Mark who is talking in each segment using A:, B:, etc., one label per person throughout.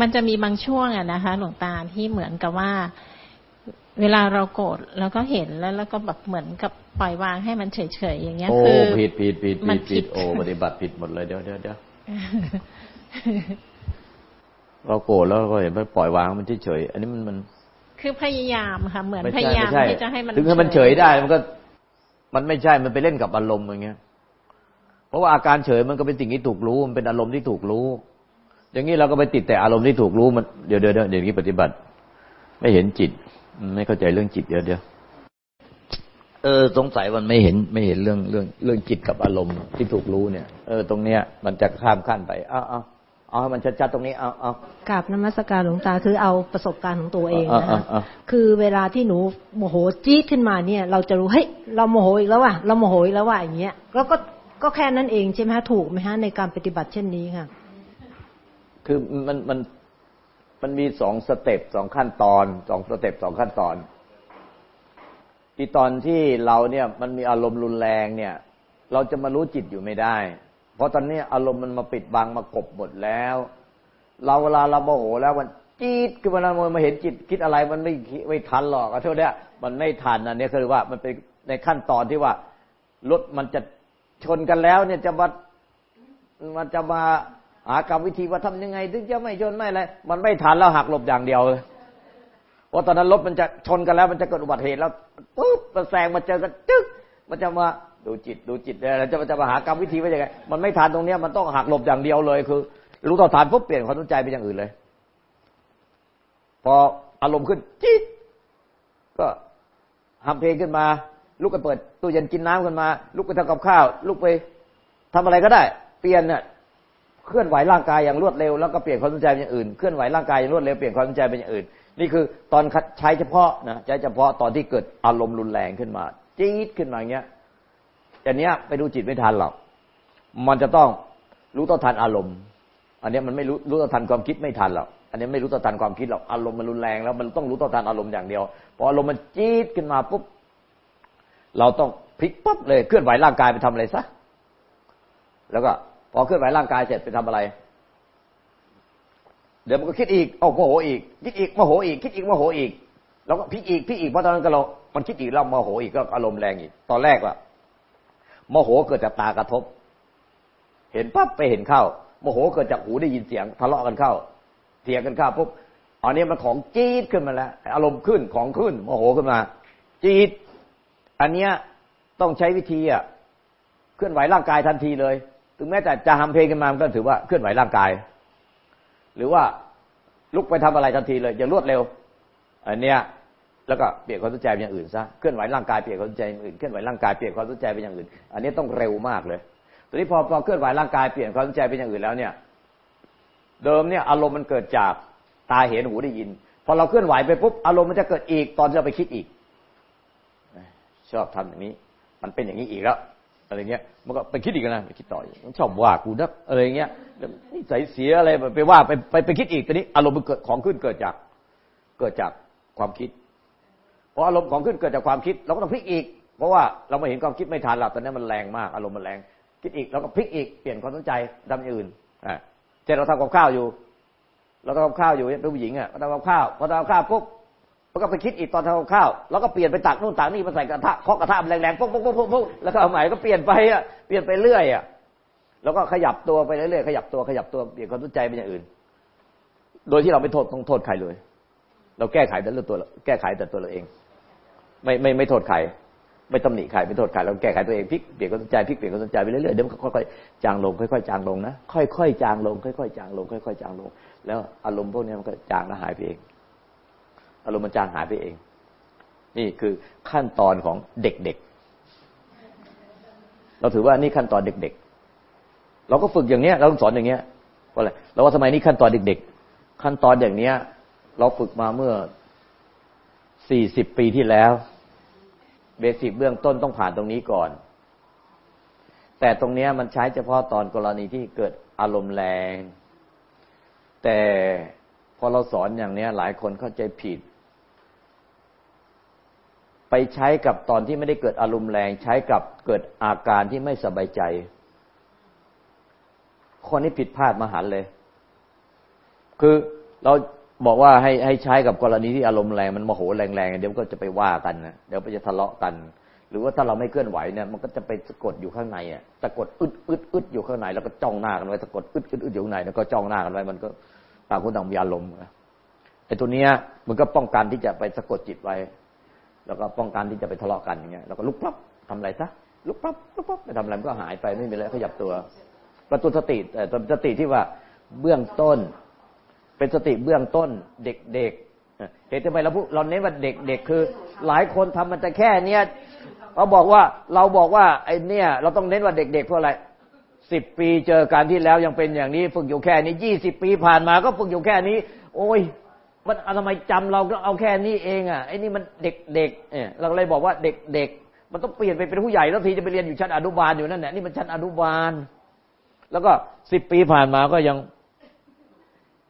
A: มันจะมีบางช่วงอะนะคะ หลวงตาที่เหมือนกับว่า เวลาเราโกรธแล้วก็เห็นแล้วแล้วก็แบบเหมือนกับปล่อยวางให้มันเฉยๆอย่างเงี้ย
B: โอ้
A: คือ
B: ผิดผิดผิด
A: มั
B: ผิ
A: น
B: ด
A: ผิ
B: ผิ
A: ด
B: ดโอ้ปฏิบัติผิดหมดเลยเดี๋ยวเดี๋ยวเดี๋ยวเราโกรธแล้วก็เห็นมันปล่อยวางมันเฉยๆอันนี้มันมัน
A: คือพยายามค่ะเหมือน
B: ไม่
A: พ
B: ใช่
A: ยายาม
B: ไม่ใช่
A: ที่จะให้มัน
B: ถึงให้มันเฉยได้มันก็ มันไม่ใช่มันไปเล่นกับอารมณ์อย่างเงี้ย เพราะว่าอาการเฉยมันก็เป็นสิ่งที่ถูกรู้มันเป็นอารมณ์ที่ถูกรู้ อย่างนี้เราก็ไปติดแต่อารมณ์ที่ถูกรู้มันเดี๋ยวเดี๋ยวเดี๋ยวเดี๋ยวนี้ปฏิบัติ ไม่เห็นจิต ไม่เข้าใจเรื่องจิตเดี๋ยวเดี๋ยวเออสงสัยมันไม่เห็นไม่เห็นเรื่องเรื่องเรื่องจิตกับอารมณ์ที่ถูกรู้เนี่ย เออตรงเนี้ย มันจะข้ามขั้นไปเอาเอาเอาให้มันชัดๆตรงนี้เอาเอา
C: กราบนมัสการหลวงตาคือเอาประสบการณ์ของตัวเองนะ
B: อ่า
C: คะ
B: อ่าอ่า
C: คือเวลาที่หนูโมโหจี๊ดขึ้นมาเนี่ย เราจะรู้เฮ้ยเราโมโหอีกแล้วว่ะเราโมโหอีกแล้วว่ะอย่างเงี้ยแล้วก็ก็แค่นั้นเองใช่ไหมฮะถูกไหมฮะในการปฏิบัติเช่นนี้ค่ะ
B: คือมันมันมันมีสอง step สองขั้นตอนสอง step สองขั้นตอนที่ตอนที่เราเนี่ยมันมีอารมณ์รุนแรงเนี่ย เราจะมารู้จิตอยู่ไม่ได้ เพราะตอนนี้อารมณ์มันมาปิดบังมากบหมดแล้ว เราเวลาเราโมโหแล้วมันจี๊ดคือเวลามันมาเห็นจิตคิดอะไรมันไม่ไม่ทันหรอกขอโทษเนี่ยมันไม่ทันอันนี้คือว่ามันเป็นในขั้นตอนที่ว่ารถมันจะชนกันแล้วเนี่ยจะมามันจะมา หากรรมวิธีว่าทำยังไง ถึงจะไม่ชนไม่อะไรมันไม่ทันแล้วหักหลบอย่างเดียวเลยเพราตอนนั้นรถมันจะชนกันแล้ว มันจะเกิดอุบัติเหตุแล้วปุ๊บมันแซงมาเจอกันจึ๊กมันจะมาดูจิตดูจิตแล้วจะจะมาหากรรมวิธีว่าอยังไงมันไม่ทันตรงเนี้ยมันต้องหักหลบอย่างเดียวเลย คือ รู้ต่อทานปุ๊บเปลี่ยนความสนใจไปอย่างอื่นเลย พออารมณ์ขึ้นจี๊ดก็ทำเพลงขึ้นมา ลุกไปเปิดตู้เย็นกินน้ำขึ้นมา ลุกไปทำกับข้าว ลุกไปทำอะไรก็ได้ เปลี่ยนเนี่ย เคลื่อนไหวร่างกายอย่างรวดเร็วแล้วก็เปลี่ยนความสนใจเป็นอย่างอื่นเคลื่อนไหวร่างกายอย่างรวดเร็วเปลี่ยนความสนใจเป็นอย่างอื่น นี่คือตอนใช้เฉพาะนะใช้เฉพาะตอนที่เกิดอารมณ์รุนแรงขึ้นมาจี๊ดขึ้นมาอย่างเงี้ยแต่เนี้ยไปดูจิตไม่ทันหรอกมันจะต้องรู้ต่อทันอารมณ์ อันนี้มันไม่รู้รู้ต่อทันความคิดไม่ทันหรอกอันนี้ไม่รู้ต่อทันความคิดหรอกอารมณ์มันรุนแรงแล้วมันต้องรู้ต่อทันอารมณ์อย่างเดียวพออารมณ์มันจี๊ดขึ้นมาปุ๊บเราต้องพลิกปั๊บเลยเคลื่อนไหวร่างกายไปทำอะไรซะแล้วก็ พอเคลื่อนไหวร่างกายเสร็จไปทำอะไร เดี๋ยวมันก็คิดอีกโอ้โมโหอีก คิดอีกโมโหอีก คิดอีกโมโหอีก แล้วก็พิกอีกพิกอีกเพราะตอนนั้นก็เรา มันคิดอีกแล้วโมโหอีกก็อารมณ์แรงอีก ตอนแรกว่าโมโหเกิดจากตากระทบ เห็นปั๊บไปเห็นเข้าโมโหเกิดจากหูได้ยินเสียงทะเลาะกันเข้าเถียงกันเข้าปุ๊บอันนี้มันของจี๊ดขึ้นมาแล้ว อารมณ์ขึ้นของขึ้นโมโหขึ้นมา จี๊ดอันเนี้ยต้องใช้วิธีอะเคลื่อนไหวร่างกายทันทีเลย ถึงแม้แต่จะทำเพลงกันมามันก็ถือว่าเคลื่อนไหวร่างกาย หรือว่าลุกไปทำอะไรทันทีเลยอย่างรวดเร็ว อันเนี้ยแล้วก็เปลี่ยนความสนใจเป็นอย่างอื่นซะเคลื่อนไหวร่างกายเปลี่ยนความสนใจเป็นอย่างอื่นเคลื่อนไหวร่างกายเปลี่ยนความสนใจเป็นอย่างอื่น อันนี้ต้องเร็วมากเลยตอนนี้พอพอเคลื่อนไหวร่างกายเปลี่ยนความสนใจเป็นอย่างอื่นแล้วเนี่ย เดิมเนี่ยอารมณ์มันเกิดจากตาเห็นหูได้ยิน พอเราเคลื่อนไหวไปปุ๊บอารมณ์มันจะเกิดอีกตอนที่เราไปคิดอีก ชอบทำอย่างนี้ มันเป็นอย่างนี้อีกแล้ว อะไรเงี้ย มันก็ไปคิดอีกนะไปคิดต่อมันชอบว่ากูนักอะไรเงี้ยนี่ใส่เสียอะไรไปว่าไปไปไปคิดอีกตอนนี้อารมณ์มันเกิดของขึ้นเกิดจากเกิดจากความคิดพออารมณ์ของขึ้นเกิดจากความคิด เราก็ต้องพลิกอีก เพราะว่าเราไม่เห็นความคิดไม่ทันหรอกตอนนี้มันแรงมากอารมณ์มันแรง คิดอีกเราก็พลิกอีกเปลี่ยนความสนใจดำอย่างอื่นอ่าเช่นเราทำกับข้าวอยู่ เราทำกับข้าวอยู่เป็นผู้หญิงอะเราทำกับข้าวพอทำกับข้าวปุ๊บ มันก็ไปคิดอีกตอนทำข้าว แล้วก็เปลี่ยนไปตักนู่นตักนี่มาใส่กระทะเคาะกระทะแรงๆปุ๊บปุ๊บปุ๊บปุ๊บแล้วก็เอาใหม่ก็เปลี่ยนไปอะเปลี่ยนไปเรื่อยอะแล้วก็ขยับตัวไปเรื่อยๆขยับตัวขยับตัวเปลี่ยนความสนใจเป็นอย่างอื่น โดยที่เราไม่โทษต้องโทษใครเลย เราแก้ไขแต่เรื่องตัวแก้ไขแต่ตัวเราเอง ไม่ไม่ไม่โทษใครไม่ตำหนิใครไม่โทษใครเราแก้ไขตัวเองพลิกเปลี่ยนความสนใจพลิกเปลี่ยนความสนใจไปเรื่อยๆเดี๋ยวมันค่อยๆจางลงค่อยๆจางลงนะค่อยๆจางลงค่อยๆจางลงค่อยๆจางลง แล้วอารมณ์พวกนี้มันก็จางแล้วหายไปเอง อารมณ์มันจางหายไปเอง นี่คือขั้นตอนของเด็กๆ เราถือว่านี่ขั้นตอนเด็กๆ เราก็ฝึกอย่างเนี้ย เราต้องสอนอย่างเนี้ยเพราอะไรเราว่าทำไมนี่ขั้นตอนเด็ก ๆ ขั้นตอนอย่างเนี้ย เราฝึกมาเมื่อสี่สิบปีที่แล้ว เบสิกเบื้องต้นต้องผ่านตรงนี้ก่อน แต่ตรงนี้มันใช้เฉพาะตอนกรณีที่เกิดอารมณ์แรง แต่พอเราสอนอย่างนี้หลายคนเข้าใจผิด ไปใช้กับตอนที่ไม่ได้เกิดอารมณ์แรง ใช้กับเกิดอาการที่ไม่สบายใจ คนนี้ผิดพลาดมหันเลย คือเราบอกว่าให้ให้ใช้กับกรณีที่อารมณ์แรงมันโมโหแรงๆเดี๋ยวก็จะไปว่ากันนะเดี๋ยวไปจะทะเลาะกัน หรือว่าถ้าเราไม่เคลื่อนไหวเนี่ยมันก็จะไปสะกดอยู่ข้างในอะสะกดอึดอึดอึดอยู่ข้างในแล้วก็จ้องหน้ากันไว้สะกดอึดอึดอึดอยู่ข้างในแล้วก็จ้องหน้ากันไว้มันก็ต่างคนต่างมีอารมณ์ไอ้ตัวเนี้ยมันก็ป้องกันที่จะไปสะกดจิตไว้ แล้วก็ป้องกันที่จะไปทะเลาะกันอย่างเงี้ยแล้วก็ลุกปั๊บทำอะไรซะลุกปั๊บลุกปั๊บไปทำอะไรมันก็หายไปไม่มีอะไรขยับตัวประตูสติแต่สติที่ว่าเบื้องต้น เป็นสติเบื้องต้นเด็กๆเหตุทำไมเราพูดเราเน้นว่าเด็กๆคือ หลายคนทำมันแต่แค่เนี้ยเราบอกว่าเราบอกว่าไอ้เนี่ย เราต้องเน้นว่าเด็ก ๆ เพราะอะไรสิบปีเจอการที่แล้วยังเป็นอย่างนี้ ฝึกอยู่แค่นี้ยี่สิบปีผ่านมาก็ฝึกอยู่แค่นี้ โอ้ย มันทำไมจำเราก็เอาแค่นี้เองอะไอ้นี่มันเด็กๆเนี่ยเราเลยบอกว่าเด็กๆมันต้องเปลี่ยนไปเป็นผู้ใหญ่แล้วทีจะไปเรียนอยู่ชั้นอนุบาลอยู่นั่นแหละนี่มันชั้นอนุบาล แล้วก็สิบปีผ่านมาก็ยัง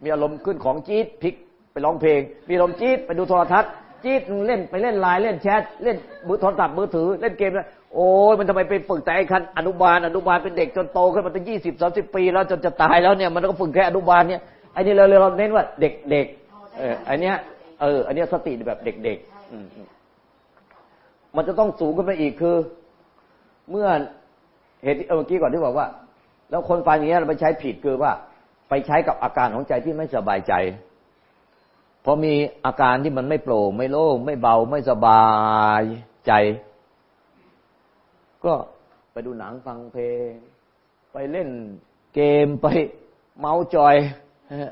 B: มีอารมณ์ขึ้นของจี๊ดพลิกไปร้องเพลง มีอารมณ์จี๊ดไปดูโทรทัศน์จี๊ดเล่นไปเล่นไลน์เล่นแชทเล่นมือโทรศัพท์มือถือเล่นเกมแล้วโอ้ยมันทำไมไปฝึกแต่ไอ้คันอนุบาลอนุบาลเป็นเด็กจนโตขึ้นมาตั้งยี่สิบสามสิบปี แล้วจนจะตายแล้วเนี่ยมันก็ฝึกแค่อนุบาลเนี่ยไอ้นี่เราเราเน้นว่าเด็กเด็ก เอออันเนี้ยเออ อันเนี้ยสติแบบเด็กเด็กมันจะต้องสูงขึ้นไปอีกคือ เมื่อเหตุเมื่อกี้ก่อนที่บอกว่า แล้วคนฟังอย่างเงี้ยเราไปใช้ผิดคือว่า ไปใช้กับอาการของใจที่ไม่สบายใจพอมีอาการที่มันไม่โปร่งไม่โล่งไม่เบาไม่สบายใจ ก็ไปดูหนังฟังเพลง ไปเล่นเกมไปเมาจอย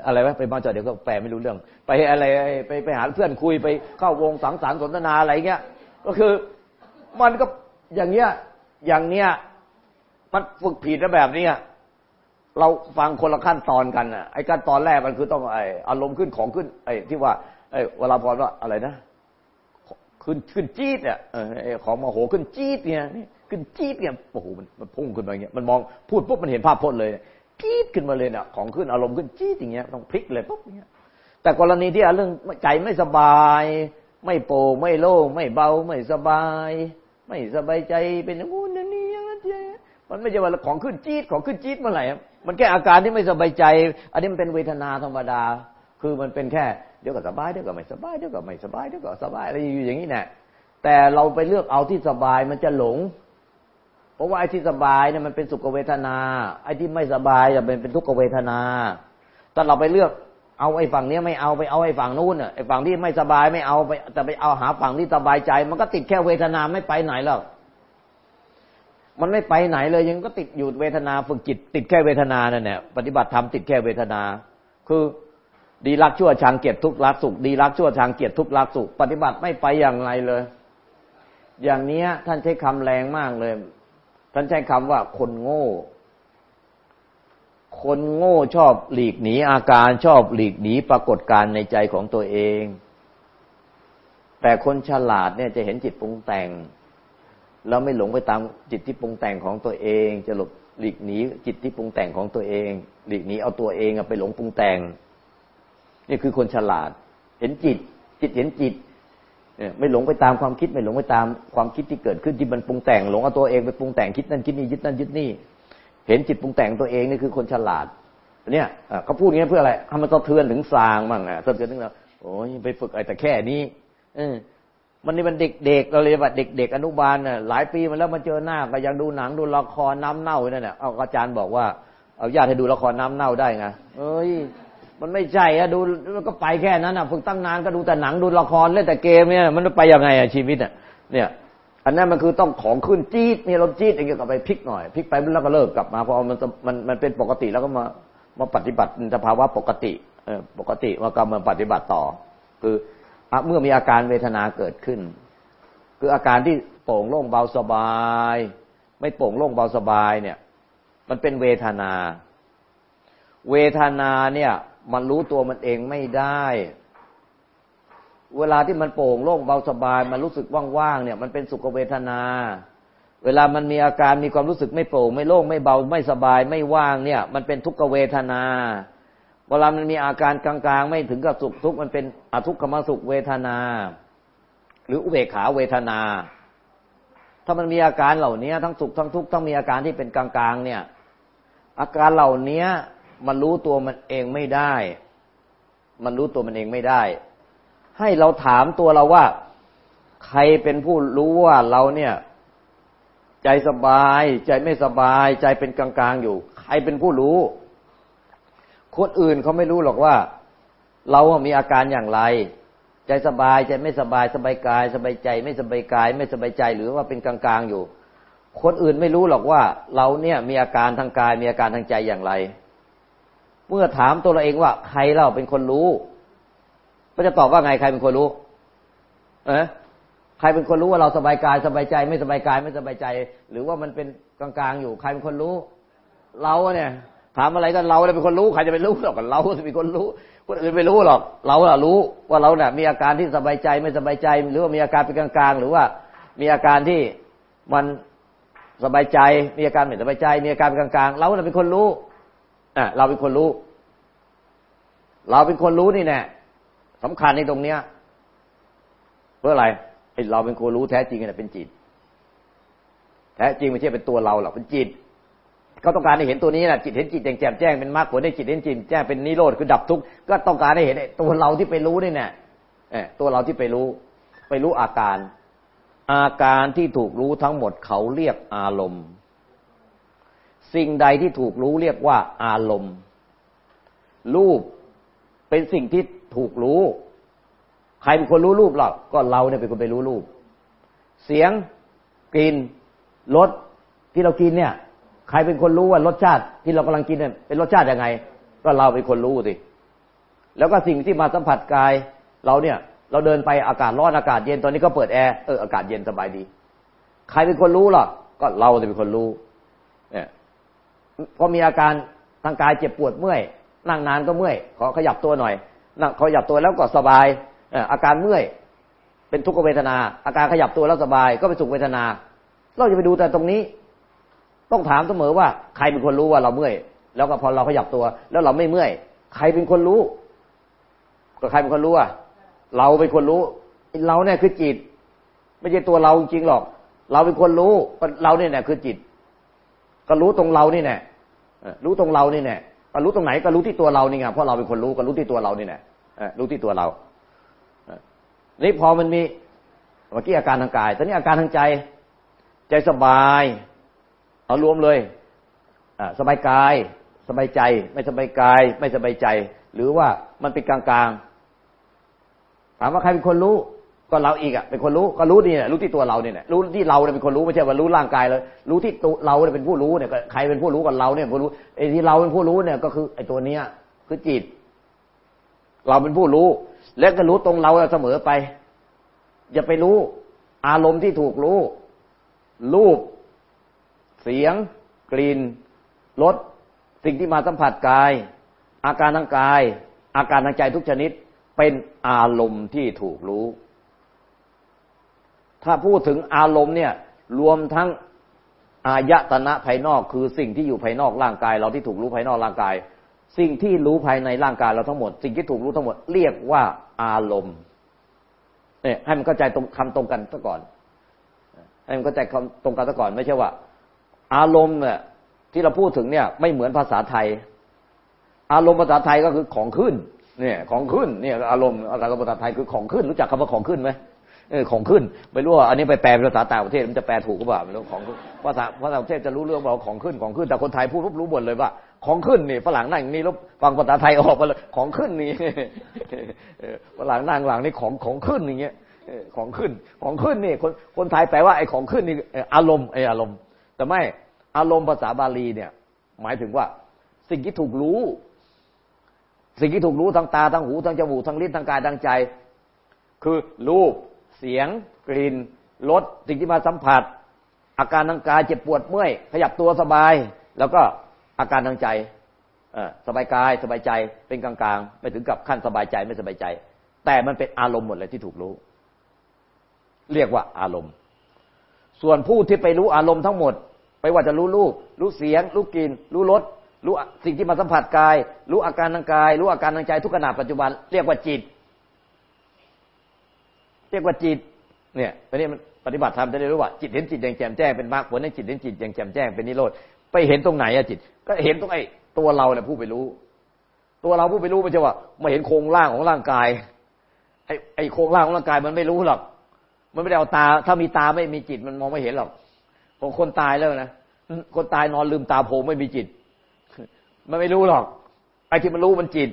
B: อะไรวะไปมาจอยเดี๋ยวก็แปลไม่รู้เรื่อง ไปอะไรไปไปหาเพื่อนคุยไปเข้าวงสังสรรค์สนทนาอะไรเงี้ย ก็คือมันก็อย่างเงี้ยอย่างเนี้ยมันฝึกผิดแล้วแบบเนี้ยเราฟังคนละขั้นตอนกันอะไอ้ขั้นตอนแรกมันคือต้องไอ้อารมณ์ขึ้นของขึ้น ไอ้ที่ว่าไอ้เวลาพรว่าอะไรนะขึ้นขึ้นจี๊ดเนี่ยไอ้ของมโหขึ้นจี๊ดเนี่ยนี่ขึ้นจี๊ดเนี่ยโอ้โหมันมันพุ่งขึ้นมาอย่างเงี้ยมันมองพูดปุ๊บมันเห็นภาพพจน์เลย จี๊ดขึ้นมาเลยเนี่ยของขึ้นอารมณ์ขึ้นจี๊ดอย่างเงี้ยต้องพลิกเลยปุ๊บเงี้ยแต่กรณีที่เรื่องใจไม่สบาย ไม่โปร่งไม่โล่งไม่เบาไม่สบาย ไม่สบายใจเป็นอย่างนู้นอย่างนี้อย่างนั้นมันไม่ใช่ว่าของขึ้นจี๊ดของขึ้นจี๊ดเมื่อไหร่มันแค่อาการที่ไม่สบายใจ อันนี้มันเป็นเวทนาธรรมดา คือมันเป็นแค่เดี๋ยวก็สบายเดี๋ยวก็ไม่สบายเดี๋ยวก็ไม่สบายเดี๋ยวก็สบายอะไรอยู่อย่างนี้แน่แต่เราไปเลือกเอาที่สบายมันจะหลง ราะว่าไอ้ที่สบายเนี่ยมันเป็นสุขเวทนา ไอ้ที่ไม่สบายจะเป็นเป็นทุกขเวทนาถ้าเราไปเลือกเอาไอ้ฝั่งนี้ไม่เอาไปเอาไอ้ฝั่งนู้นไอ้ฝั่งที่ไม่สบายไม่เอาไปแต่ไปเอาหาฝั่งที่สบายใจ มันก็ติดแค่เวทนาไม่ไปไหนแล้วมันไม่ไปไหนเลยยังก็ติดอยู่เวทนาฝึกจิต ติดแค่เวทนานั่นแหละปฏิบัติธรรมติดแค่เวทนา คือดีรักชั่วชังเกียรติทุกรักสุข ดีรักชั่วชังเกียรติทุกรักสุข ปฏิบัติไม่ไปอย่างไรเลย อย่างเนี้ย ท่านใช้คำแรงมากเลย ท่านใช้คำว่าคนโง่ คนโง่ชอบหลีกหนีอาการชอบหลีกหนีปรากฏการในใจของตัวเอง แต่คนฉลาดเนี่ยจะเห็นจิตปรุงแต่งเราไม่หลงไปตามจิตที่ปรุงแต่งของตัวเอง จะหลบหลีกหนีจิตที่ปรุงแต่งของตัวเอง หลีกหนีเอาตัวเองไปหลงปรุงแต่ง นี่คือคนฉลาด เห็นจิต จิตเห็นจิต ไม่หลงไปตามความคิดไม่หลงไปตามความคิดที่เกิดขึ้นที่มันปรุงแต่งหลงเอาตัวเองไปปรุงแต่งคิดนั่นคิดนี่ยึดนั่นยึดนี่ เห็นจิตปรุงแต่งตัวเองนี่คือคนฉลาด เนี่ยเขาพูดอย่างนี้เพื่ออะไรทำมันสะเทือนถึงสางมั่งอะสะเทือนถึงเราโอ้ยไปฝึกอะไรแต่แค่นี้ เอมันนี่มันเด็กๆเราเรียกว่าเด็กๆอนุบาลน่ะหลายปีมาแล้วมาเจอหน้าก็ยังดูหนังดูละครน้ำเน่านั่นแหละเอาอาจารย์บอกว่าเอาญาติให้ดูละครน้ำเน่าได้ไงเอ้ย มันไม่ใช่อะดูมันก็ไปแค่นั้นอะฝึกตั้งนานก็ดูแต่หนังดูละครเล่นแต่เกมเนี่ย มันไปยังไงอะชีวิตอะเนี่ย อันนั้นมันคือต้องของขึ้นจี๊ดเนี่เราจี๊ดเองก็ไปพลิกหน่อยพลิกไปแล้วก็เลิกกลับมาพอมันมันมันเป็นปกติแล้วก็มามาปฏิบัติสภาวะปกติเออปกติมากำมาปฏิบัติต่อ คือเมื่อมีอาการเวทนาเกิดขึ้น คืออาการที่โป่งโล่งเบาสบาย ไม่โป่งโล่งเบาสบายเนี่ย มันเป็นเวทนา เวทนาเนี่ย มันรู้ตัวมันเองไม่ได้ เวลาที่มันโป่งโล่งเบาสบาย มันรู้สึกว่างๆเนี่ย มันเป็นสุขเวทนา เวลามันมีอาการมีความรู้สึกไม่โปร่ง ไม่โล่งไม่เบาไม่สบายไม่ว่างเนี่ย มันเป็นทุกขเวทนา เวลามันมีอาการกลางๆ ไม่ถึงกับสุขทุกข์มันเป็นอทุกขมสุขเวทนา หรืออุเบกขาเวทนา ถ้ามันมีอาการเหล่านี้ทั้งสุขทั้งทุกข์ทั้งมีอาการที่เป็นกลางๆเนี่ย อาการเหล่านี้ มันรู้ตัวมันเองไม่ได้ มันรู้ตัวมันเองไม่ได้ ให้เราถามตัวเราว่า ใครเป็นผู้รู้ว่าเราเนี่ย ใจสบาย ใจไม่สบาย ใจเป็นกลางๆอยู่ ใครเป็นผู้รู้ คนอื่นเขาไม่รู้หรอกว่า เรามีอาการอย่างไร ใจสบายใจไม่สบายสบายกาย สบายใจ ไม่สบายกาย ไม่สบายใจหรือว่าเป็นกลางๆอยู่คนอื่นไม่รู้หรอกว่า เราเนี่ยมีอาการทางกายมีอาการทางใจอย่างไร เมื่อถามตัวเราเองว่า ใครเราเป็นคนรู้ ก็จะตอบว่าไงใครเป็นคนรู้ เออใครเป็นคนรู้ว่าเราสบายกายสบายใจ ไม่สบายกายไม่สบายใจ หรือว่ามันเป็นกลางๆอยู่ใครเป็นคนรู้ เราเนี่ย ถามอะไรก็เราเป็นคนรู้ใครจะไปรู้หรอกเราจะเป็นคนรู้คนอื่นไม่รู้หรอก เราอะรู้ว่าเราเนี่ยมีอาการที่สบายใจไม่สบายใจ หรือว่ามีอาการเป็นกลางๆ หรือว่ามีอาการที่มันสบายใจ มีอาการไม่สบายใจ มีอาการเป็นกลางๆ เราเป็นคนรู้ อะเราเป็นคนรู้ เราเป็นคนรู้นี่แน่สำคัญในตรงเนี้ย เพื่ออะไรเราเป็นคนรู้แท้จริงเนี่ยเป็นจิต แท้จริงไม่ใช่เป็นตัวเราหรอกเป็นจิตเขาต้องการให้เห็นตัวนี้นะจิตเห็นจิตแจ่มแจ้งเป็นมรรคผลได้จิตเห็นจิตแจ้งเป็นนิโรธคือดับทุกข์ก็ต้องการให้เห็นตัวเราที่ไปรู้นี่เนี่ยตัวเราที่ไปรู้ ไปรู้อาการ อาการที่ถูกรู้ทั้งหมดเขาเรียกอารมณ์ สิ่งใดที่ถูกรู้เรียกว่าอารมณ์ รูปเป็นสิ่งที่ถูกรู้ ใครเป็นคนรู้รูปหรอก็เราเนี่ยเป็นคนไปรู้รูป เสียงกลิ่นรสที่เรากินเนี่ย ใครเป็นคนรู้ว่ารสชาติที่เรากำลังกินเนี่ยเป็นรสชาติยังไง ก็เราเป็นคนรู้สิแล้วก็สิ่งที่มาสัมผัสกาย เราเนี่ย เราเดินไปอากาศร้อนอากาศเย็นตอนนี้ก็เปิดแอร์เอออากาศเย็นสบายดี ใครเป็นคนรู้หรอก็เราจะเป็นคนรู้ เนี่ย พอมีอาการทางกายเจ็บปวดเมื่อย นั่งนานก็เมื่อย ขอขยับตัวหน่อย นั่งขยับตัวแล้วก็สบายอาการเมื่อยเป็นทุกขเวทนา อาการขยับตัวแล้วสบายก็เป็นสุขเวทนา เราจะไปดูแต่ตรงนี้ ต้องถามเสมอว่า ใครเป็นคนรู้ว่าเราเมื่อย แล้วก็พอเราขยับตัว แล้วเราไม่เมื่อย ใครเป็นคนรู้ ก็ใครเป็นคนรู้อะเราเป็นคนรู้ เราเนี่ยคือจิต ไม่ใช่ตัวเราจริงหรอก เราเป็นคนรู้ เราเนี่ยเนี่ยคือจิต ก็รู้ตรงเรานี่แน่รู้ตรงเรานี่แน่ก็รู้ตรงไหนก็รู้ที่ตัวเรานี่ไงเพราะเราเป็นคนรู้ก็รู้ที่ตัวเรานี่แน่รู้ที่ตัวเรานี่พอมันมีเมื่อกี้อาการทางกาย ตอนนี้อาการทางใจ ใจสบายเอารวมเลยสบายกาย สบายใจ ไม่สบายกาย ไม่สบายใจ หรือว่ามันเป็นกลางๆถามว่าใครเป็นคนรู้ ก็เราอีกอะเป็นคนรู้ก็รู้นี่แหละรู้ที่ตัวเราเนี่ยรู้ที่เราเนี่ยเป็นคนรู้ไม่ใช่ว่ารู้ร่างกายเลยรู้ที่ตัวเราเนี่ยเป็นผู้รู้เนี่ยใครเป็นผู้รู้กับเราเนี่ยผู้รู้ไอ้ที่เราเป็นผู้รู้เนี่ยก็คือไอ้ตัวเนี้ยคือจิต เราเป็นผู้รู้ และก็รู้ตรงเราเสมอไป อย่าไปรู้ อารมณ์ที่ถูกรู้ รูป เสียง กลิ่นรสสิ่งที่มาสัมผัสกาย อาการทางกาย อาการทางใจทุกชนิด เป็นอารมณ์ที่ถูกรู้ ถ้าพูดถึงอารมณ์เนี่ย รวมทั้งอายตนะภายนอกคือสิ่งที่อยู่ภายนอกร่างกาย เราที่ถูกรู้ภายนอกร่างกาย สิ่งที่รู้ภายในร่างกายเราทั้งหมด สิ่งที่ถูกรู้ทั้งหมด เรียกว่าอารมณ์เนี่ยให้มันเข้าใจตรงคำตรงกันซะก่อน ให้มันเข้าใจคำตรงกันซะก่อนไม่ใช่ว่า อารมณ์เนี่ยที่เราพูดถึงเนี่ย ไม่เหมือนภาษาไทย อารมณ์ภาษาไทยก็คือของขึ้น เนี่ย ของขึ้นเนี่ย อารมณ์อารมณ์ภาษาไทยคือของขึ้นรู้จักคำว่าของขึ้นไหม เออของขึ้นไม่รู้ว่าอันนี้ไปแปลเป็นภาษาต่างประเทศมันจะแปลถูกหรือเปล่าไม่รู้ของภาษาภาษาประเทศจะรู้เรื่องว่าของขึ้นของขึ้นแต่คนไทยพูดปุ๊บรู้หมดเลยว่า ของขึ้นนี่ฝรั่งนั่งนี่แล้วฟังภาษาไทยออกมาเลยของขึ้นนี่ฝรั่งนั่งหลังนี่ของของขึ้นอย่างเงี้ยของขึ้นของขึ้นนี่คนคนไทยแปลว่าไอ้ของขึ้นนี่อารมณ์ไอ้อารมณ์ แต่ไม่อารมณ์ภาษาบาลีเนี่ย หมายถึงว่า สิ่งที่ถูกรู้ สิ่งที่ถูกรู้ทางตาทางหูทางจมูกทางลิ้นทางกายทางใจ คือรูป เสียง กลิ่นรสสิ่งที่มาสัมผัส อาการทางกายเจ็บปวดเมื่อย ขยับตัวสบาย แล้วก็อาการทางใจสบายกายสบายใจเป็นกลางๆ ไม่ถึงกับขั้นสบายใจไม่สบายใจ แต่มันเป็นอารมณ์หมดเลยที่ถูกรู้ เรียกว่าอารมณ์ ส่วนผู้ที่ไปรู้อารมณ์ทั้งหมด ไปว่าจะรู้รูปรู้เสียง รู้กลิ่นรู้รสรู้สิ่งที่มาสัมผัสกาย รู้อาการทางกาย รู้อาการทางใจทุกขณะปัจจุบัน เรียกว่าจิต เรียกว่าจิต เนี่ยตอนนี้มันปฏิบัติธรรมจะได้รู้ว่าจิตเห็นจิตอย่างแจ่มแจ้งเป็นมรรคผลในจิตเห็นจิตอย่างแจ่มแจ้งเป็นนิโรธไปเห็นตรงไหนอะจิต ก็เห็นตรงไอ้ตัวเราเนี่ยผู้ไปรู้ ตัวเราผู้ไปรู้ไม่ใช่ว่ามาเห็นโครงร่างของร่างกายไอ้ไอ้โครงร่างของร่างกายมันไม่รู้หรอกมันไม่ได้เอาตา ถ้ามีตาไม่มีจิตมันมองไม่เห็นหรอกของคนตายแล้วนะคนตายนอนลืมตาโผล่ไม่มีจิต มันไม่รู้หรอกไอ้ที่มันรู้มันจิต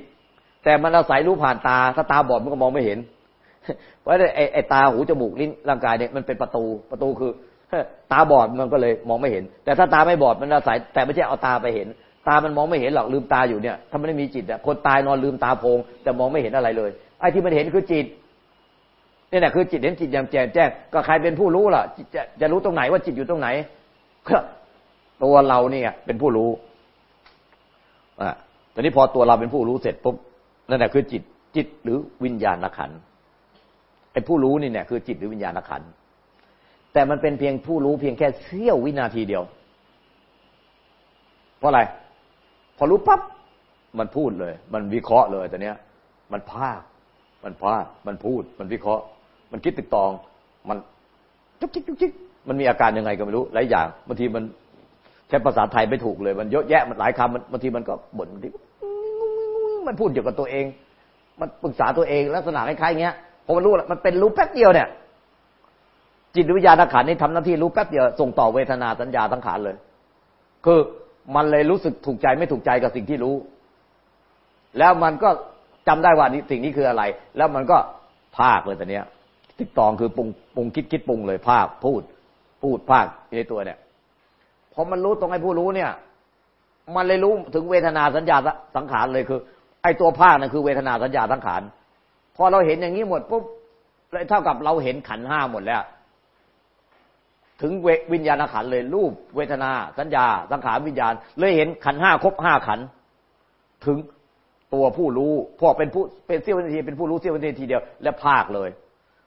B: แต่มันอาศัยรู้ผ่านตา ถ้าตาบอดมันก็มองไม่เห็น เพราะไอ้ไอ้ตาหูจมูกลิ้นร่างกายเนี่ยมันเป็นประตูประตูคือตาบอดมันก็เลยมองไม่เห็น แต่ถ้าตาไม่บอดมันอาศัยแต่ไม่ใช่เอาตาไปเห็น ตามันมองไม่เห็นหรอกลืมตาอยู่เนี่ยถ้ามันไม่มีจิตอะคนตายนอนลืมตาโพงแต่มองไม่เห็นอะไรเลย ไอ้ที่มันเห็นคือจิตนี่แหละคือจิตเห็นจิตอย่างแจ่มแจ้งก็ใครเป็นผู้รู้ล่ะจะจะรู้ตรงไหนว่าจิตอยู่ตรงไหนก็ตัวเราเนี่ยเป็นผู้รู้อะตอนนี้พอตัวเราเป็นผู้รู้เสร็จปุ๊บนั่นแหละคือจิตจิตหรือวิญญาณขัน ไอ้ผู้รู้นี่เนี่ยคือจิตหรือวิญญาณขันแต่มันเป็นเพียงผู้รู้เพียงแค่เสี้ยววินาทีเดียว เพราะอะไร พอรู้ปั๊บมันพูดเลย มันวิเคราะห์เลยแต่เนี้ย มันภาค มันภาคมันพูด มันวิเคราะห์ มันคิดตึกตอง มันจุกจิกจุกจิกมันมีอาการยังไงก็ไม่รู้หลายอย่างบางทีมันใช้ภาษาไทยไม่ถูกเลย มันเยอะแยะมันหลายคำมันบางทีมันก็บ่นบางทีมันพูดเกี่ยวกับตัวเอง มันปรึกษาตัวเองลักษณะคล้ายๆเงี้ย พอมันรู้มันเป็นรู้แป๊บเดียวเนี่ย จิตวิญญาณขันนี่ทำหน้าที่รู้แป๊บเดียวส่งต่อเวทนาสัญญาทั้งขานเลย คือมันเลยรู้สึกถูกใจไม่ถูกใจกับสิ่งที่รู้ แล้วมันก็จำได้ว่านี่สิ่งนี้คืออะไร แล้วมันก็ภาคเลยแต่เนี้ยติดตองคือปรุงปรุงคิดคิดปรุงเลยภาคพูด พูดภาคในตัวเนี่ยพอมันรู้ตรงไอ้ผู้รู้เนี่ย มันเลยรู้ถึงเวทนาสัญญาสังขารเลยคือ ไอ้ตัวภาคนั่นคือเวทนาสัญญาสังขาร พอเราเห็นอย่างนี้หมดปุ๊บเลยเท่ากับเราเห็นขันห้าหมดแล้ว ถึงวิญญาณขันเลยรูป เวทนา สัญญา สังขารวิญญาณ เลยเห็นขันห้าครบห้าขัน ถึงตัวผู้รู้พอเป็นผู้เป็นเสี้ยววินาทีเป็นผู้รู้เสี้ยววินาทีเดียวและภาคเลย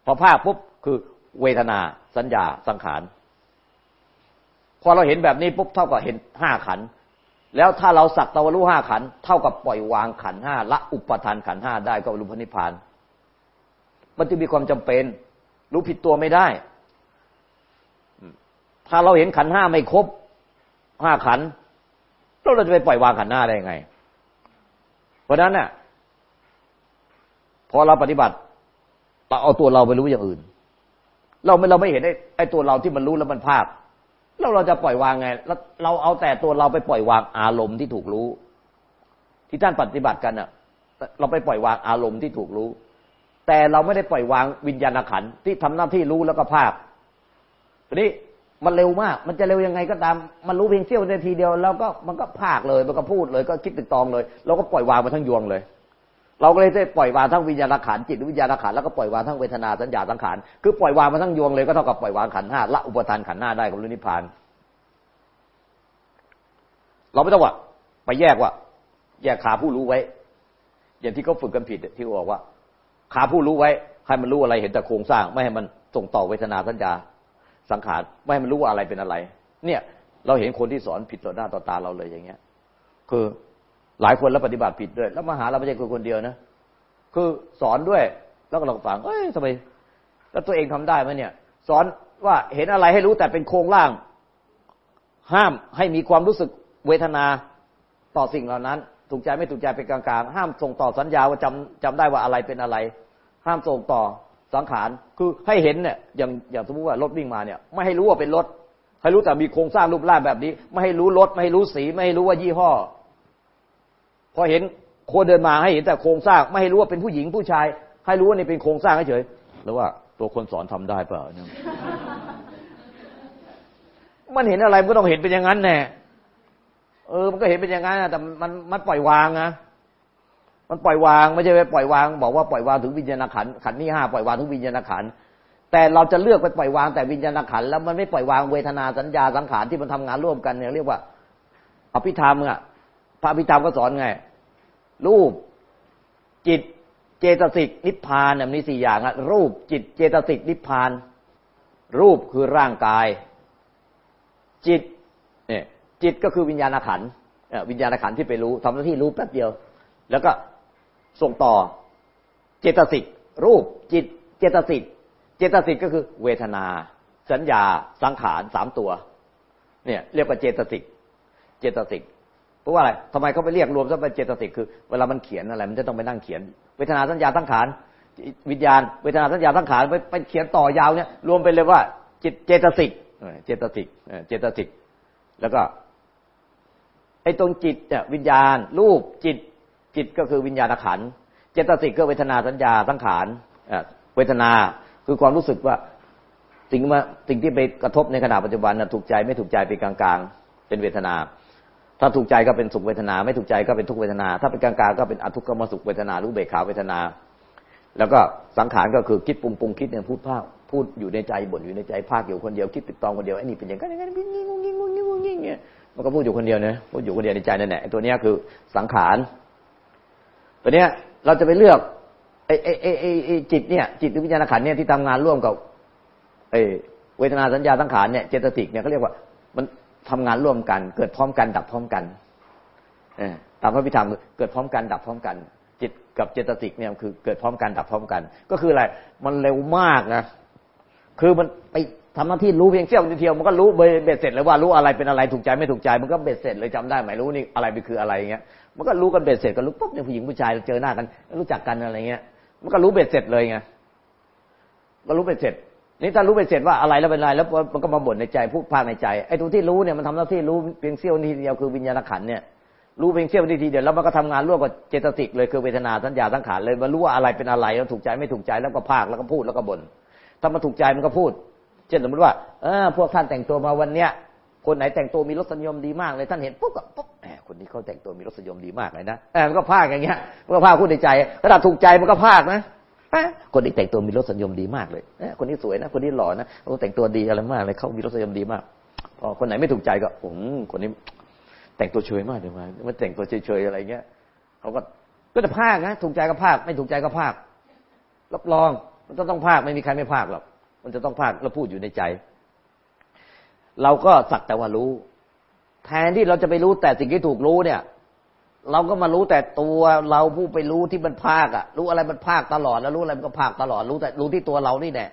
B: พอภาคปุ๊บคือเวทนา สัญญา สังขารพอเราเห็นแบบนี้ปุ๊บเท่ากับเห็นห้าขัน แล้วถ้าเราสักตะวันรู้ห้าขัน เท่ากับปล่อยวางขันห้าละอุปทานขันห้าได้ก็รู้พระนิพพาน มันจึงมีความจำเป็น รู้ผิดตัวไม่ได้ ถ้าเราเห็นขันห้าไม่ครบห้าขันเราจะไปปล่อยวางขันห้าได้ยังไง เพราะนั้นเนี่ยพอเราปฏิบัติเราเอาตัวเราไปรู้อย่างอื่น เราไม่เราไม่เห็นไอ้ไอ้ตัวเราที่มันรู้แล้วมันภาพแล้วเราจะปล่อยวางไงแล้วเราเอาแต่ตัวเราไปปล่อยวางอารมณ์ที่ถูกรู้ ที่ท่านปฏิบัติกันอะ เราไปปล่อยวางอารมณ์ที่ถูกรู้ แต่เราไม่ได้ปล่อยวางวิญญาณขันที่ทำหน้าที่รู้แล้วก็ภาพทีนี้มันเร็วมาก มันจะเร็วยังไงก็ตาม มันรู้เพียงเสี้ยวนาทีเดียวแล้วก็มันก็ภาคเลย มันก็พูดเลย ก็คิดตึกตองเลย เราก็ปล่อยวางมาทั้งยวงเลย เราก็เลยได้ปล่อยวางทั้งวิญญาณขันจิตวิญญาณขันแล้วก็ปล่อยวางทั้งเวทนาสัญญาสังขารคือปล่อยวางมาทั้งยวงเลยก็เท่ากับปล่อยวางขันห้าละอุปทานขันห้าได้กับรุนิพาน เราไม่ต้องว่าไปแยกว่า แยกขาผู้รู้ไว้ อย่างที่เขาฝึกกันผิดที่บอกว่า ขาผู้รู้ไว้ให้มันรู้อะไรเห็นแต่โครงสร้าง ไม่ให้มันส่งต่อเวทนาสัญญาสังขารไม่ให้มันรู้ว่าอะไรเป็นอะไร เนี่ยเราเห็นคนที่สอนผิดต่อหน้าต่อตาเราเลยอย่างเงี้ย คือหลายคนแล้วปฏิบัติผิดด้วย แล้วมาหาเราไม่ใช่คนเดียวนะคือสอนด้วยแล้วก็เราฟังเอ้ยทำไมแล้วตัวเองทำได้ไหมเนี่ย สอนว่าเห็นอะไรให้รู้แต่เป็นโครงร่าง ห้ามให้มีความรู้สึกเวทนาต่อสิ่งเหล่านั้นถูกใจไม่ถูกใจเป็นกลางๆ ห้ามส่งต่อสัญญาว่าจำจำได้ว่าอะไรเป็นอะไร ห้ามส่งต่อสังขารคือให้เห็นเนี่ยอย่างอย่างสมมติว่ารถวิ่งมาเนี่ย ไม่ให้รู้ว่าเป็นรถ ให้รู้แต่มีโครงสร้างรูปร่างแบบนี้ ไม่ให้รู้รถ ไม่ให้รู้สีไม่ให้รู้ว่ายี่ห้อ พอเห็นคนเดินมาให้เห็นแต่โครงสร้าง ไม่ให้รู้ว่าเป็นผู้หญิงผู้ชาย ให้รู้ว่านี่เป็นโครงสร้างเฉยแล้วว่าตัวคนสอนทำได้เปล่าเนี่ยมันเห็นอะไรมันก็ต้องเห็นเป็นอย่างนั้นแน่เออ มันก็เห็นเป็นอย่างนั้นแต่มันมันปล่อยวางนะ มันปล่อยวางไม่ใช่ไปปล่อยวาง บอกว่าปล่อยวางถึงวิญญาณขันขันนี้ห้าปล่อยวางถึงวิญญาณขันแต่เราจะเลือกไปปล่อยวางแต่วิญญาณขันแล้วมันไม่ปล่อยวางเวทนาสัญญาสังขารที่มันทำงานร่วมกันเนี่ยเรียกว่าอภิธรรมอะพระอภิธรรมก็สอนไง รูป จิตเจตสิกนิพพานเนี่ยมีสี่อย่างอะรูปจิตเจตสิกนิพพาน รูปคือร่างกาย จิตเนี่ยจิตก็คือวิญญาณขันวิญญาณขันที่ไปรู้ทำหน้าที่รู้แป๊บเดียว แล้วก็ ส่งต่อ เจตสิกรูปจิต เจตสิกเจตสิกก็คือเวทนา สัญญาสังขารสามตัว เนี่ย เรียกว่าเจตสิกเจตสิกเพราะว่าอะไรทำไมเขาไปเรียกรวมซะเป็นเจตสิกคือเวลามันเขียนอะไรมันจะต้องไปนั่งเขียน เวทนาสัญญาสังขารวิญญาณเวทนาสัญญาสังขารไปไปเขียนต่อยาวเนี่ยรวมไปเลยว่าจิตเจตสิกเจตสิกเจตสิกแล้วก็ไอ้ตรงจิตเนี่ยวิญญาณ รูปจิต จิตก็คือวิญญาณขันธ์เจตสิกก็เวทนาสัญญาสังขารเวทนาคือความรู้สึกว่าสิ่งมาสิ่งที่ไปกระทบในขณะปัจจุบันนะถูกใจไม่ถูกใจเป็นกลางๆ เป็นเวทนา ถ้าถูกใจก็เป็นสุขเวทนา ไม่ถูกใจก็เป็นทุกเวทนา ถ้าเป็นกลางๆก็เป็นอทุกขมสุขเวทนารู้เบกขาเวทนา แล้วก็สังขารก็คือคิดปรุงปรุงคิดเนี่ยพูดภาคพูดอยู่ในใจบ่นอยู่ในใจภาคอยู่คนเดียวคิดติดตองคนเดียวไอ้นี่เป็นอย่างนั้นอย่างนั้นงี้งี้งี้งี้งี้งี้เงี้ยมันก็พูดอยู่คนเดียวเนี่ยพูดอยู่คนเดียวในใจนั่นแหละตัวเนี้ยคือสังขาร ตัวเนี้ยเราจะไปเลือกไอ้ไอ้ไอ้ไอ้จิตเนี่ย จิตหรือวิญญาณขันธ์เนี่ยที่ทำงานร่วมกับไอ้เวทนาสัญญาสังขารเนี่ยเจตสิกเนี่ยเขาเรียกว่า มันทำงานร่วมกัน เกิดพร้อมกันดับพร้อมกันเอตามพระอภิธรรมเกิดพร้อมกันดับพร้อมกัน จิตกับเจตสิกเนี่ยคือเกิดพร้อมกันดับพร้อมกัน ก็คืออะไรมันเร็วมากนะคือมันไป ทำหน้าที่รู้เพียงเสี้ยวนิดเดียวมันก็รู้เบ็ดเสร็จเลยว่ารู้อะไรเป็นอะไรถูกใจไม่ถูกใจมันก็เบ็ดเสร็จเลยจำได้ไหมรู้นี่อะไรเป็นคืออะไรเงี้ยมันก็รู้กันเบ็ดเสร็จก็รู้ปุ๊บเนี่ยผู้หญิงผู้ชายเจอหน้ากัน รู้จักกันอะไรเงี้ย มันก็รู้เบ็ดเสร็จเลยไงก็รู้เบ็ดเสร็จนี่ถ้ารู้เบ็ดเสร็จว่าอะไรแล้วเป็นอะไรแล้วมันก็มาบ่นในใจพูดพากในใจไอ้ตรงที่รู้เนี่ยมันทำหน้าที่รู้เพียงเสี้ยวนิดเดียวคือวิญญาณขันเนี่ยรู้เพียงเสี้ยวนิดเดียวแล้วมันก็ทำงานร่วมกับเจตสิกเลยคือเวทนาสัญญาสังขารเลยมารู้ว่าอะไรเป็นอะไรแล้วถูกใจไม่ถูกใจแล้วก็พากแล้วก็พูดแล้วก็บ่นถ้ามันถูกใจมันก็พูด เช่นสมมติว่าเออพวกท่านแต่งตัวมาวันเนี้ยคนไหนแต่งตัวมีรสนิยมดีมากเลยท่านเห็นปุ๊บก็ปุ๊บแหมคนนี้เขาแต่งตัวมีรสนิยมดีมากเลยนะแหมมันก็พากอย่างเงี้ยมันก็พากพูดในใจถ้าถูกใจมันก็พากนะคนนี้แต่งตัวมีรสนิยมดีมากเลยคนนี้สวยนะ คนนี้หล่อนะโอ้แต่งตัวดีอะไรมากเลยเขามีรสนิยมดีมากพอคนไหนไม่ถูกใจก็โอ้คนนี้แต่งตัวเฉยมากเลยมามันแต่งตัวเฉยๆอะไรเงี้ยเขาก็ก็จะพากนะถูกใจก็พากไม่ถูกใจก็พากรับรองมันต้องพากไม่มีใครไม่พากหรอก มันจะต้องพากแล้วพูดอยู่ในใจ เราก็สักแต่ว่ารู้ แทนที่เราจะไปรู้แต่สิ่งที่ถูกรู้เนี่ย เราก็มารู้แต่ตัวเราผู้ไปรู้ที่มันภาคอะรู้อะไรมันภาคตลอด แล้วรู้อะไรมันก็ภาคตลอด รู้แต่รู้ที่ตัวเรานี่แหละ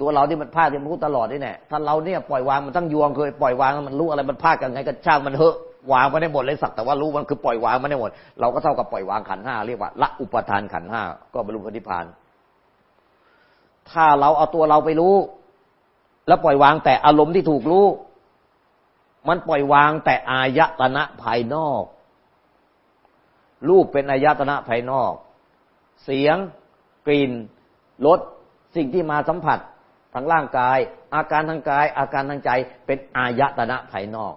B: ตัวเราที่มันภาคที่มันรู้ตลอดนี่แหละถ้าเราเนี่ยปล่อยวางมันตั้งยวงเคยปล่อยวางมันรู้อะไรมันภาคกันไงก็ช่างมันเหอะวางมันได้หมดเลยสักแต่ว่ารู้มันคือปล่อยวางมันได้หมด เราก็เท่ากับปล่อยวางขันห้าเรียกว่าละอุปทานขันห้าก็บรรลุพระนิพพาน ถ้าเราเอาตัวเราไปรู้ แล้วปล่อยวางแต่อารมณ์ที่ถูกรู้ มันปล่อยวางแต่อายตนะภายนอก รูปเป็นอายตนะภายนอก เสียง กลิ่นรสสิ่งที่มาสัมผัสทางร่างกาย อาการทางกาย อาการทางใจเป็นอายตนะภายนอก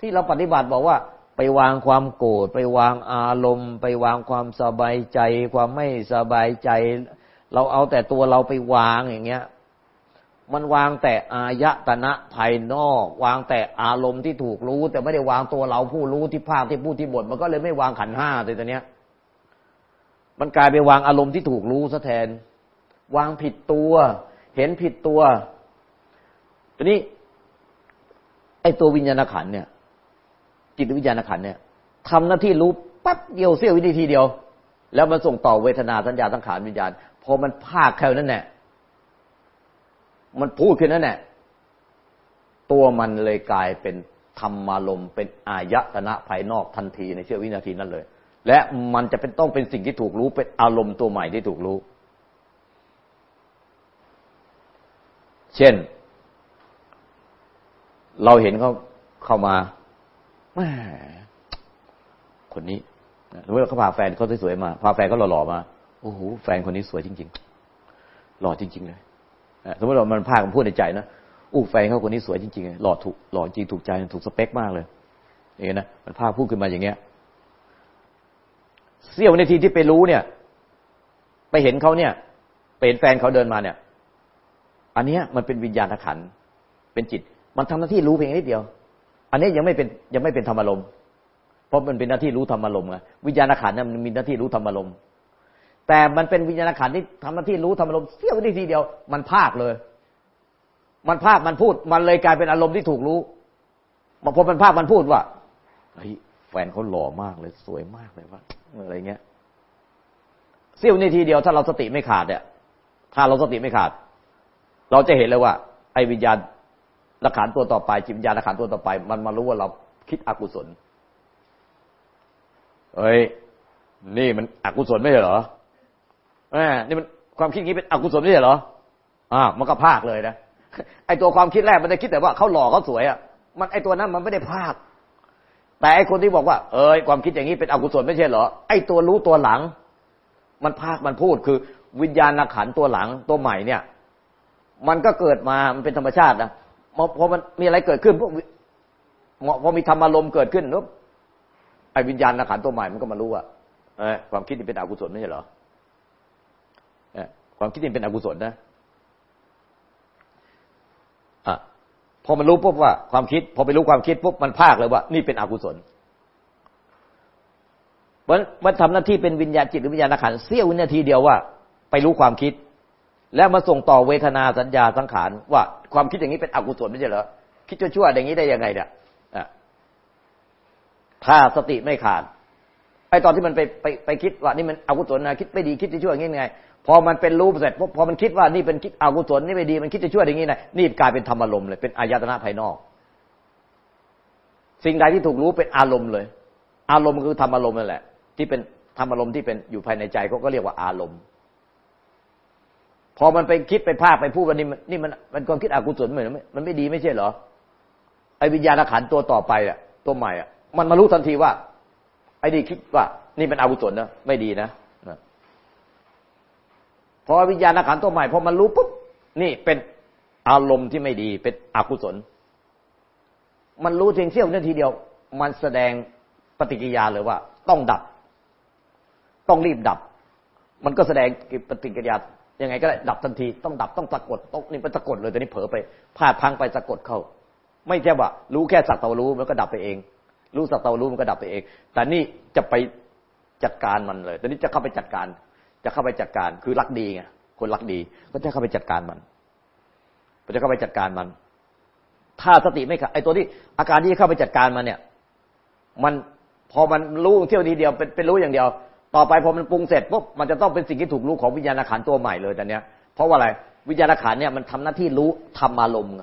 B: ที่เราปฏิบัติบอกว่าไปวางความโกรธไปวางอารมณ์ ไปวางความสบายใจ ความไม่สบายใจ เราเอาแต่ตัวเราไปวางอย่างเงี้ย มันวางแต่อายตนะภายนอก วางแต่อารมณ์ที่ถูกรู้ แต่ไม่ได้วางตัวเราผู้รู้ที่ภาคที่พูดที่บท มันก็เลยไม่วางขันห้าเลยตอนเนี้ย มันกลายไปวางอารมณ์ที่ถูกรู้ซะแทน วางผิดตัว เห็นผิดตัวทีนี้ ไอ้ตัววิญญาณขันเนี่ย จิตวิญญาณขันเนี่ยทำหน้าที่รู้ปั๊บเดียวเสี้ยววินาทีเดียวแล้วมันส่งต่อเวทนาสัญญาสังขารวิญญาณ อมันภาคแค่นั้นแหละมันพูดขึ้นนั่นแหละตัวมันเลยกลายเป็นธรรมารมเป็นอายตนะภายนอกทันทีในเชื่อวินาทีนั้นเลย และมันจะเป็นต้องเป็นสิ่งที่ถูกรู้เป็นอารมณ์ตัวใหม่ที่ถูกรู้ เช่น เราเห็นเขาเข้ามาแม่คนนี้สมมติเขาพาแฟนเขาสวยๆมา พาแฟนเขาหล่อๆมา โอ้โหแฟนคนนี้สวยจริง ๆ หล่อจริง ๆ เลยสมมติเรามันพากันพูดในใจนะอู้แฟนเขาคนนี้สวยจริงๆหล่อถูกหล่อจริงถูกใจถูกสเปคมากเลยเองนะมันพาพูดขึ้นมาอย่างเงี้ยเสี้ยวในทีที่ไปรู้เนี่ย ไปเห็นเขาเนี่ยเป็นแฟนเขาเดินมาเนี่ย อันเนี้ยมันเป็นวิญญาณขันเป็นจิต มันทำหน้าที่รู้เพียงนิดเดียว อันนี้ยังไม่เป็นยังไม่เป็นธรรมารมเพราะมันเป็นหน้าที่รู้ธรรมารมไงวิญญาณขันเนี่ยมันมีหน้าที่รู้ธรรมารม แต่มันเป็นวิญญาณขันที่ทำหน้าที่รู้ทำอารมณ์เสี้ยวนาทีเดียว มันภาคเลย มันภาคมันพูด มันเลยกลายเป็นอารมณ์ที่ถูกรู้พอมันภาคมันพูดว่าเฮ้ยแฟนเขาหล่อมากเลย สวยมากเลยว่าอะไรเงี้ยเสี้ยวนาทีเดียว ถ้าเราสติไม่ขาดเนี่ยถ้าเราสติไม่ขาด เราจะเห็นเลยว่า ไอ้วิญญาณละขันตัวต่อไป จิตวิญญาณละขันตัวต่อไป มันมารู้ว่าเราคิดอกุศลเอ้ย นี่มันอกุศลไม่ใช่เหรอ นี่มันความคิดนี้เป็นอกุศลไม่ใช่เหรออ่ามันก็ภาคเลยนะไอตัวความคิดแรกมันจะคิดแต่ว่าเขาหล่อเขาสวยอะ มันไอตัวนั้นมันไม่ได้ภาค แต่ไอคนที่บอกว่า เอ้ยความคิดอย่างนี้เป็นอกุศลไม่ใช่เหรอ ไอตัวรู้ตัวหลัง มันภาคมันพูดคือ วิญญาณขันตัวหลังตัวใหม่เนี่ย มันก็เกิดมามันเป็นธรรมชาตินะพอมันมีอะไรเกิดขึ้นพวกพอมีธรรมารมณ์เกิดขึ้นปุ๊บไอ้วิญญาณขันตัวใหม่มันก็มารู้ว่าความคิดนี่เป็นอกุศลไม่ใช่เหรอ ความคิดนี่เป็นอกุศลนะอะพอมันรู้ปุ๊บว่าความคิด พอไปรู้ความคิดปุ๊บมันภาคเลยว่า นี่เป็นอกุศลมันมันทำหน้าที่เป็นวิญญาณจิตหรือวิญญาณขันเสี้ยววินาทีเดียวว่า ไปรู้ความคิด แล้วมาส่งต่อเวทนาสัญญาสังขารว่าความคิดอย่างนี้เป็นอกุศลไม่ใช่เหรอคิดชั่วๆอย่างนี้ได้ยังไงเนี่ยถ้าสติไม่ขาดไอตอนที่มันไปไปไปคิดว่านี่มันอกุศลนะคิดไม่ดีคิดชั่วอย่างนี้ไง พอมันเป็นรู้เสร็จพอมันคิดว่านี่เป็นคิดอกุศลนี่ไม่ดีมันคิดจะช่วยอย่างนี้นะนี่กลายเป็นธรรมอารมณ์เลยเป็นอายตนะภายนอก สิ่งใดที่ถูกรู้เป็นอารมณ์เลย อารมณ์คือธรรมอารมณ์นั่นแหละ ที่เป็นธรรมอารมณ์ที่เป็นอยู่ภายในใจเขาก็เรียกว่าอารมณ์ พอมันไปคิดไปภาคไปพูดว่านี่มันนี่มันมันความคิดอกุศลเหมือนมันไม่ดีไม่ใช่เหรอไอ้วิญญาณขันตัวต่อไปอะ ตัวใหม่อะ มันมารู้ทันทีว่า ไอ้นี่คิดว่า นี่เป็นอกุศลนะไม่ดีนะ พอวิญญาณขันตัวใหม่พอมันรู้ปุ๊บนี่เป็นอารมณ์ที่ไม่ดีเป็นอกุศล มันรู้เพียงเสี้ยวนาทีเดียว มันแสดงปฏิกิริยาเลยว่า ต้องดับ ต้องรีบดับ มันก็แสดงปฏิกิริยายังไงก็ได้ดับทันทีต้องดับต้องสะกดต้องนี่เป็นสะกดเลยตอนนี้เผลอไปพลาดพังไปสะกดเข้า ไม่ใช่ว่า รู้แค่สักตะรู้มันก็ดับไปเอง รู้สักตะรู้มันก็ดับไปเอง แต่นี่จะไปจัดการมันเลยตอนนี้จะเข้าไปจัดการ จะเข้าไปจัดการคือรักดีไงคนรักดีก็จะเข้าไปจัดการมันก็จะเข้าไปจัดการมัน ถ้าสติไม่ขาดไอ้ตัวที่อาการที่เข้าไปจัดการมันเนี่ย มันพอมันรู้เที่ยวทีเดียวเป็นเป็นรู้อย่างเดียว ต่อไปพอมันปรุงเสร็จปุ๊บมันจะต้องเป็นสิ่งที่ถูกรู้ของวิญญาณขันตัวใหม่เลยแต่เนี้ยเพราะว่าอะไรวิญญาณขันเนี่ยมันทำหน้าที่รู้ธรรมารมณ์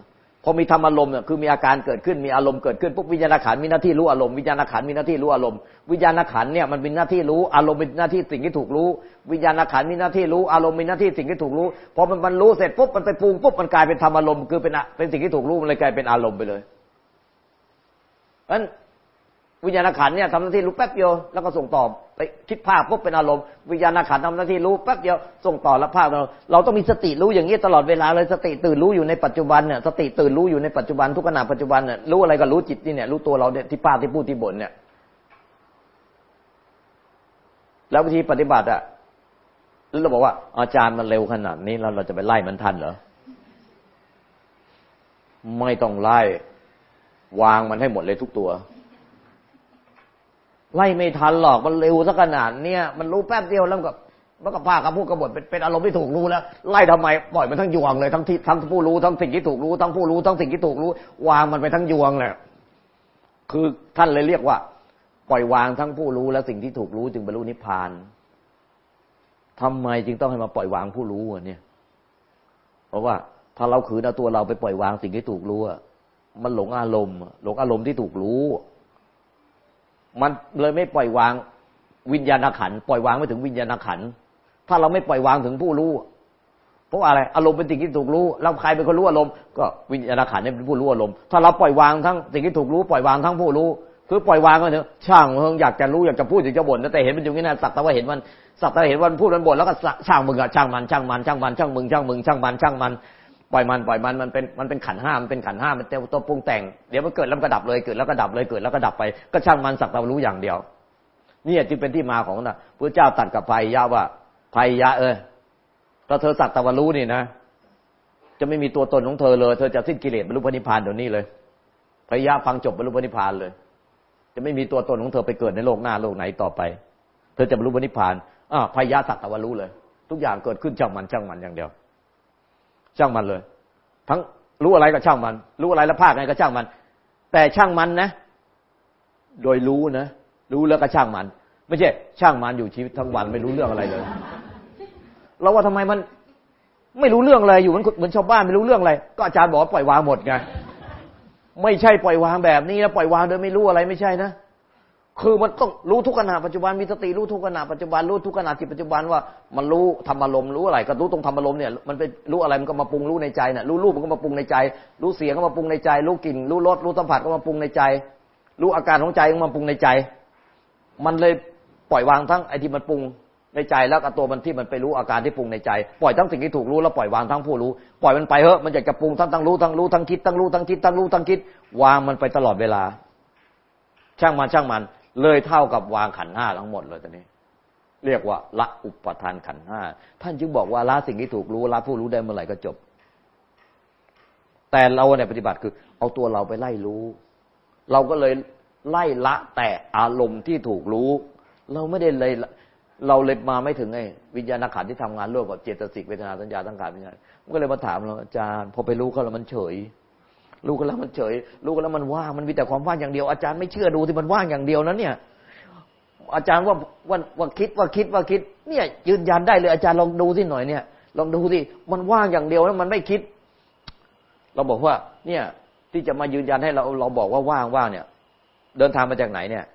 B: พอมีธรรมอารมณ์เนี่ยคือมีอาการเกิดขึ้นมีอารมณ์เกิดขึ้นปุ๊บวิญญาณขันมีหน้าที่รู้อารมณ์วิญญาณขันมีหน้าที่รู้อารมณ์วิญญาณขันเนี่ยมันมีหน้าที่รู้อารมณ์เป็นหน้าที่สิ่งที่ถูกรู้ วิญญาณขันมีหน้าที่รู้อารมณ์มีหน้าที่สิ่งที่ถูกรู้พอมันมันรู้เสร็จปุ๊บมันไปปรุงปุ๊บมันกลายเป็นธรรมอารมณ์คือเป็นเป็นสิ่งที่ถูกรู้มันเลยกลายเป็นอารมณ์ไปเลยนั้น วิญญาณขันเนี่ยทำหน้าที่รู้แป๊บเดียวแล้วก็ส่งต่อไปคิดภาพปุ๊บเป็นอารมณ์วิญญาณขันทำหน้าที่รู้แป๊บเดียวส่งต่อแล้วภาพเราเราต้องมีสติรู้อย่างนี้ตลอดเวลาเลยสติตื่นรู้อยู่ในปัจจุบันเนี่ยสติตื่นรู้อยู่ในปัจจุบันทุกขณะปัจจุบันเนี่ยรู้อะไรก็รู้จิตนี่เนี่ยรู้ตัวเราเนี่ยที่ภาพที่พูดที่บ่นเนี่ย แล้ววิธีปฏิบัติอะแล้วเราบอกว่า อาจารย์มันเร็วขนาดนี้แล้วเราจะไปไล่มันทันเหรอไม่ต้องไล่วางมันให้หมดเลยทุกตัว ไล่ไม่ทันหรอกมันเร็วสักขนาดเนี้ยมันรู้แป๊บเดียวแล้วก็มันก็พาคำพูดกบฏเป็นเป็นอารมณ์ที่ถูกรู้แล้ว ไล่ทำไมปล่อยมันทั้งยวงเลยทั้งที่ทั้งผู้รู้ทั้งสิ่งที่ถูกรู้ทั้งผู้รู้ทั้งสิ่งที่ถูกรู้ วางมันไปทั้งยวงเลยคือท่านเลยเรียกว่า ปล่อยวางทั้งผู้รู้และสิ่งที่ถูกรู้จึงบรรลุนิพพานทำไมจึงต้องให้มาปล่อยวางผู้รู้เนี่ย เพราะว่าถ้าเราขืนเอาตัวเราไปปล่อยวางสิ่งที่ถูกรู้มันหลงอารมณ์หลงอารมณ์ที่ถูกรู้ มันเลยไม่ปล่อยวางวิญญาณขันปล่อยวางไม่ถึงวิญญาณขันถ้าเราไม่ปล่อยวางถึงผู้รู้เพราะอะไรอารมณ์เป็นสิ่งที่ถูกรู้เราใครเป็นคนรู้อารมณ์ก็วิญญาณขันเนี่ยเป็นผู้รู้อารมณ์ถ้าเราปล่อยวางทั้งสิ่งที่ถูกรู้ปล่อยวางทั้งผู้รู้คือปล่อยวางก็เถอะช่างเฮงอยากจะรู้อยากจะพูดอยากจะบ่นแต่เห็นมันอยู่นี่นะสักแต่ว่าเห็นมันสักแต่เห็นมันพูดมันบ่นแล้วก็ช่างมึงอะช่างมันช่างมันช่างมันช่างมึงช่างมึงช่างมันช่างมัน ปล่อยมันปล่อยมันมันเป็นมันเป็นขันห้ามันเป็นขันห้ามันเต็มตัวปรุงแต่งเดี๋ยวมันเกิดแล้วก็ดับเลยเกิดแล้วก็ดับเลยเกิดแล้วก็ดับไป ก็ช่างมันสักแต่รู้อย่างเดียวนี่จึงเป็นที่มาของนะพระเจ้าตัดกับภัยยะว่าภัยยะ เออถ้าเธอสักแต่รู้นี่นะจะไม่มีตัวตนของเธอเลย เธอจะสิ้นกิเลสบรรลุพระนิพพานเดี๋ยวนี้เลยภัยยะฟังจบบรรลุพระนิพพานเลย จะไม่มีตัวตนของเธอไปเกิดในโลกหน้าโลกไหนต่อไป เธอจะบรรลุพระนิพพานอ่าภัยยะสักแต่รู้เลย ทุกอย่างเกิดขึ้นช่างมันช่างมันอย่างเดียว ช่างมันเลย ทั้งรู้อะไรก็ช่างมัน รู้อะไรแล้วภาคไงก็ช่างมัน แต่ช่างมันนะ โดยรู้นะ รู้แล้วก็ช่างมัน ไม่ใช่ ช่างมันอยู่ชีวิตทั้งวันไม่รู้เรื่องอะไรเลย เราว่าทำไมมันไม่รู้เรื่องอะไรอยู่เหมือนเหมือนชาวบ้านไม่รู้เรื่องอะไร ก็อาจารย์บอกปล่อยวางหมดไง ไม่ใช่ปล่อยวางแบบนี้แล้วปล่อยวางโดยไม่รู้อะไรไม่ใช่นะ คือมันต้องรู้ทุกขณะปัจจุบันมีสติรู้ทุกขณะปัจจุบันรู้ทุกขณะที่ปัจจุบันว่ามันรู้ธรรมอารมณ์รู้อะไรก็รู้ตรงธรรมอารมณ์เนี่ยมันไปรู้อะไรมันก็มาปรุงรู้ในใจน่ะรู้รูปมันก็มาปรุงในใจ รู้เสียงก็มาปรุงในใจ รู้กลิ่นรู้รสรู้สัมผัสก็มาปรุงในใจ รู้อาการของใจก็มาปรุงในใจ มันเลยปล่อยวางทั้งไอ้ที่มันปรุงในใจแล้วกับตัวมันที่มันไปรู้อาการที่ปรุงในใจ ปล่อยทั้งสิ่งที่ถูกรู้แล้วปล่อยวางทั้งผู้รู้ ปล่อยมันไปเถอะมันอยากจะปรุงทั้งทั้งรู้ทั้งรู้ทั้งคิดทั้งรู้ทั้งคิดทั้งรู้ทั้งคิด วางมันไปตลอดเวลา ช่างมันช่างมัน เลยเท่ากับวางขันห้าทั้งหมดเลยตอนนี้ เรียกว่าละอุปทานขันห้าท่านจึงบอกว่าละสิ่งที่ถูกรู้ละผู้รู้ได้เมื่อไหร่ก็จบ แต่เราเนี่ยปฏิบัติคือ เอาตัวเราไปไล่รู้ เราก็เลยไล่ละแต่อารมณ์ที่ถูกรู้ เราไม่ได้เลยเราเลยมาไม่ถึงไอ้วิญญาณขันที่ทำงานร่วมกับเจตสิกเวทนาสัญญาตั้งการวิญญาณมันก็เลยมาถามเราอาจารย์ พอไปรู้เขาแล้วมันเฉย รู้กันแล้วมันเฉยรู้กันแล้วมันว่างมันมีแต่ความว่างอย่างเดียวอาจารย์ไม่เชื่อดูที่มันว่างอย่างเดียวนั้นเนี่ย อาจารย์ว่าว่าว่าคิดว่าคิดว่าคิด เนี่ย ยืนยันได้เลยอาจารย์ลองดูสิหน่อยเนี่ย ลองดูสิมันว่างอย่างเดียวแล้วมันไม่คิด เราบอกว่า เนี่ย ที่จะมายืนยันให้เราเราบอกว่าว่างว่างเนี่ย เดินทางมาจากไหนเนี่ย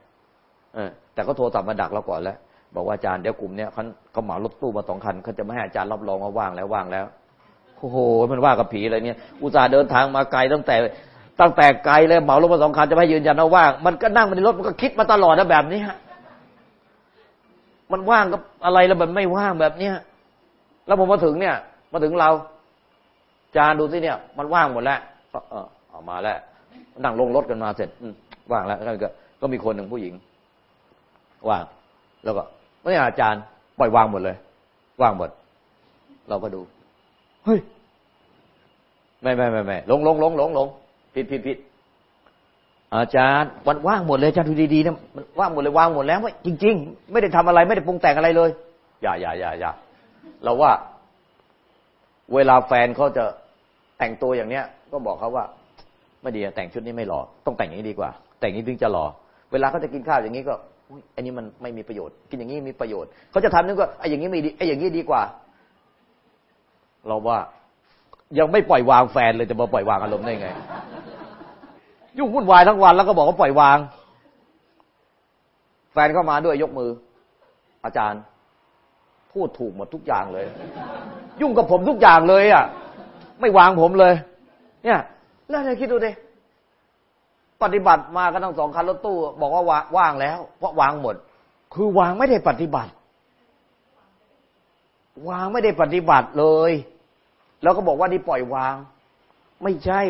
B: เออ แต่ก็โทรศัพท์มาดักเราก่อนแล้วบอกว่าอาจารย์เดี๋ยวกลุ่มเนี้ยเขาเขาเหมารถตู้มาสองคันเขาจะไม่ให้อาจารย์รับรองว่าว่างแล้วว่างแล้ว โอ้โหมันว่ากับผีอะไรเนี่ยอุตส่าห์เดินทางมาไกลตั้งแต่ตั้งแต่ไกลเลยเหมารถมาสองคันจะไม่ยืนยันว่าว่างมันก็นั่งมาในรถมันก็คิดมาตลอดนะแบบนี้ฮะมันว่างกับอะไรแล้วมันไม่ว่างแบบเนี้ยแล้วผมมาถึงเนี่ย มาถึงเรา จานดูสิเนี่ย มันว่างหมดแล้วเออออกมาแล้วนั่งลงรถกันมาเสร็จว่างแล้วก็ก็มีคนหนึ่งผู้หญิง ว่าง แล้วก็ไม่อาจารย์ปล่อยวางหมดเลย ว่างหมด เราก็ดู เฮ้ยไม่ไม่ไม่ไม่ลงลงลงลงลงผิดผิดผิดอาจารย์วันว่างหมดเลยอาจารย์ดูดีๆนะมันว่างหมดเลยว่างหมดแล้วจริง ๆ ไม่ได้ทำอะไรไม่ได้ปรุงแต่งอะไรเลย อย่าอย่าอย่าอย่าเราว่า เวลาแฟนเขาจะแต่งตัวอย่างเนี้ย ก็บอกเขาว่า ไม่ดีแต่งชุดนี้ไม่หล่อต้องแต่งอย่างนี้ดีกว่า แต่งนี้ถึงจะหล่อเวลาเขาจะกินข้าวอย่างนี้ก็อันนี้มันไม่มีประโยชน์ กินอย่างนี้มีประโยชน์เขาจะทำนึกว่าไอ้อย่างนี้ไม่ดีไอ้อย่างนี้ดีกว่า เราว่ายังไม่ปล่อยวางแฟนเลยจะมาปล่อยวางอารมณ์ได้ไง ยุ่งวุ่นวายทั้งวันแล้วก็บอกว่าปล่อยวาง แฟนเข้ามาด้วยยกมือ อาจารย์ พูดถูกหมดทุกอย่างเลย ยุ่งกับผมทุกอย่างเลยอะไม่วางผมเลย เนี่ย แล้วเลยคิดดูดิปฏิบัติมาก็ทั้งสองคันรถตู้ บอกว่าว่างแล้วเพราะวางหมด คือวางไม่ได้ปฏิบัติ วางไม่ได้ปฏิบัติเลย แล้วก็บอกว่านี่ปล่อยวาง ไม่ใช่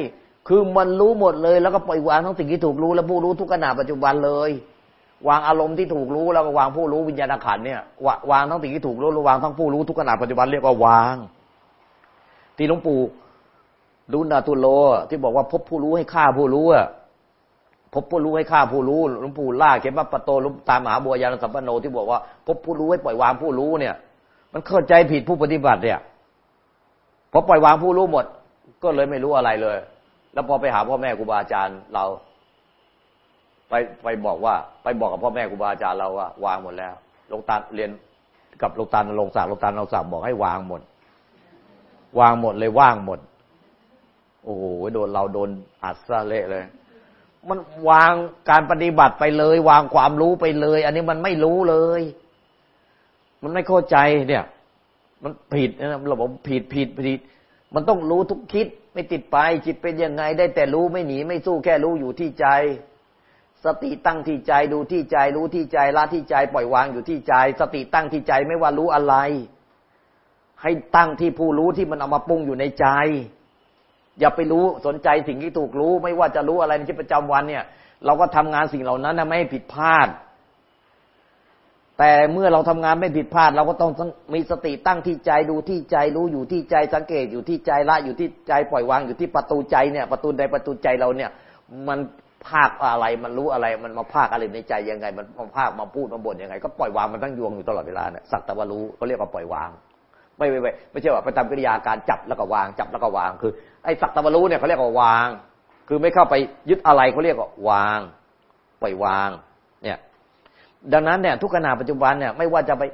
B: คือมันรู้หมดเลย แล้วก็ปล่อยวางทั้งสิ่งที่ถูกรู้ และผู้รู้ทุกขณะปัจจุบันเลย วางอารมณ์ที่ถูกรู้แล้วก็วางผู้รู้วิญญาณขันเนี่ยวางทั้งสิ่งที่ถูกรู้แล้ววางทั้งผู้รู้ทุกขณะปัจจุบันเรียกว่าวาง ที่หลวงปู่รุนาตุโล ที่บอกว่าพบผู้รู้ให้ฆ่าผู้รู้อะพบผู้รู้ให้ฆ่าผู้รู้หลวงปู่ล่าเข็มบัปปโตลุตามหาบัวยานสัมปันโนที่บอกว่า พบผู้รู้ให้ปล่อยวางผู้รู้เนี่ย มันเข้าใจผิดผู้ปฏิบัติเนี่ยพอปล่อยวางผู้รู้หมด ก็เลยไม่รู้อะไรเลย แล้วพอไปหาพ่อแม่ครูบาอาจารย์เรา ไปไปบอกว่า ไปบอกกับพ่อแม่ครูบาอาจารย์เราว่าวางหมดแล้วลงตาเรียนกับลงตาลงศักลงตาลงศักบอกให้วางหมด วางหมดเลยว่างหมด โอ้โหโดนเราโดนอัดซะเละเลย มันวางการปฏิบัติไปเลย วางความรู้ไปเลย อันนี้มันไม่รู้เลย มันไม่เข้าใจเนี่ย มันผิดนะเราบอกผิดผิดผิด มันต้องรู้ทุกคิดไม่ติดไปจิตเป็นยังไง ได้แต่รู้ไม่หนีไม่สู้แค่รู้อยู่ที่ใจ สติตั้งที่ใจดูที่ใจรู้ที่ใจละที่ใจปล่อยวางอยู่ที่ใจ สติตั้งที่ใจไม่ว่ารู้อะไร ให้ตั้งที่ผู้รู้ที่มันเอามาปรุงอยู่ในใจ อย่าไปรู้สนใจสิ่งที่ถูกรู้ ไม่ว่าจะรู้อะไรในชีวิตประจำวันเนี่ย เราก็ทำงานสิ่งเหล่านั้นนะไม่ให้ผิดพลาด แต่เมื่อเราทำงานไม่ผิดพลาด เราก็ต้องมีสติตั้งที่ใจดูที่ใจรู้อยู่ที่ใจสังเกตอยู่ที่ใจละอยู่ที่ใจปล่อยวางอยู่ที่ประตูใจเนี่ย ประตูใดประตูใจเราเนี่ย มันภาคอะไรมันรู้อะไร มันมาภาคอะไรในใจยังไง มันมาภาคมาพูดมาบ่นยังไง ก็ปล่อยวางมันตั้งยวงอยู่ตลอดเวลาเนี่ยสักแต่ว่ารู้เขาเรียกว่าปล่อยวาง ไม่ไม่ไม่ไม่ใช่ว่าไปทำกิริยาการจับแล้วก็วางจับแล้วก็วางคือไอ้สักแต่ว่ารู้เนี่ยเขาเรียกว่าวาง คือไม่เข้าไปยึดอะไรเขาเรียกว่าวาง ปล่อยวาง ดังนั้นเนี่ยทุกขณะปัจจุบันเนี่ยไม่ว่าจะไป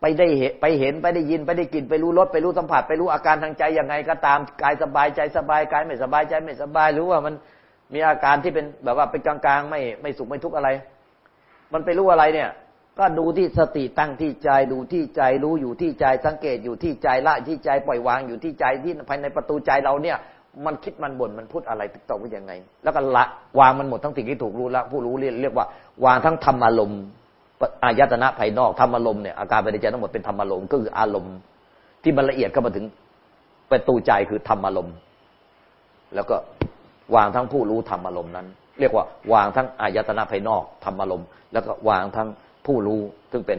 B: ไปได้เห็นไปเห็นไปได้ยินไปได้กลิ่นไปรู้รสไปรู้สัมผัส ไปรู้อาการทางใจยังไงก็ตามกายสบายใจสบายกายไม่สบายใจไม่สบาย หรือว่ามันมีอาการที่เป็นแบบว่าเป็นกลางๆ ไม่ไม่สุขไม่ทุกข์อะไร มันไปรู้อะไรเนี่ย ก็ดูที่สติตั้งที่ใจดูที่ใจรู้อยู่ที่ใจสังเกตอยู่ที่ใจละที่ใจปล่อยวางอยู่ที่ใจที่ภายในประตูใจเราเนี่ย มันคิดมันบ่นมันพูดอะไรติดต่อว่ายังไง แล้วก็ละวางมันหมดทั้งสิ่งที่ถูกรู้ล้วผู้รู้เรียกว่า วางทั้งธรรมอารมณ์ อายตนะภายนอกธรรมอารมณ์เนี่ยอาการภายในใจทั้งหมดเป็นธรรมอารมณ์ก็คืออารมณ์ ที่มันละเอียดเข้ามาถึงประตูใจคือธรรมอารมณ์ แล้วก็วางทั้งผู้รู้ธรรมอารมณ์นั้น เรียกว่าวางทั้งอายตนะภายนอกธรรมอารมณ์ แล้วก็วางทั้งผู้รู้ซึ่งเป็น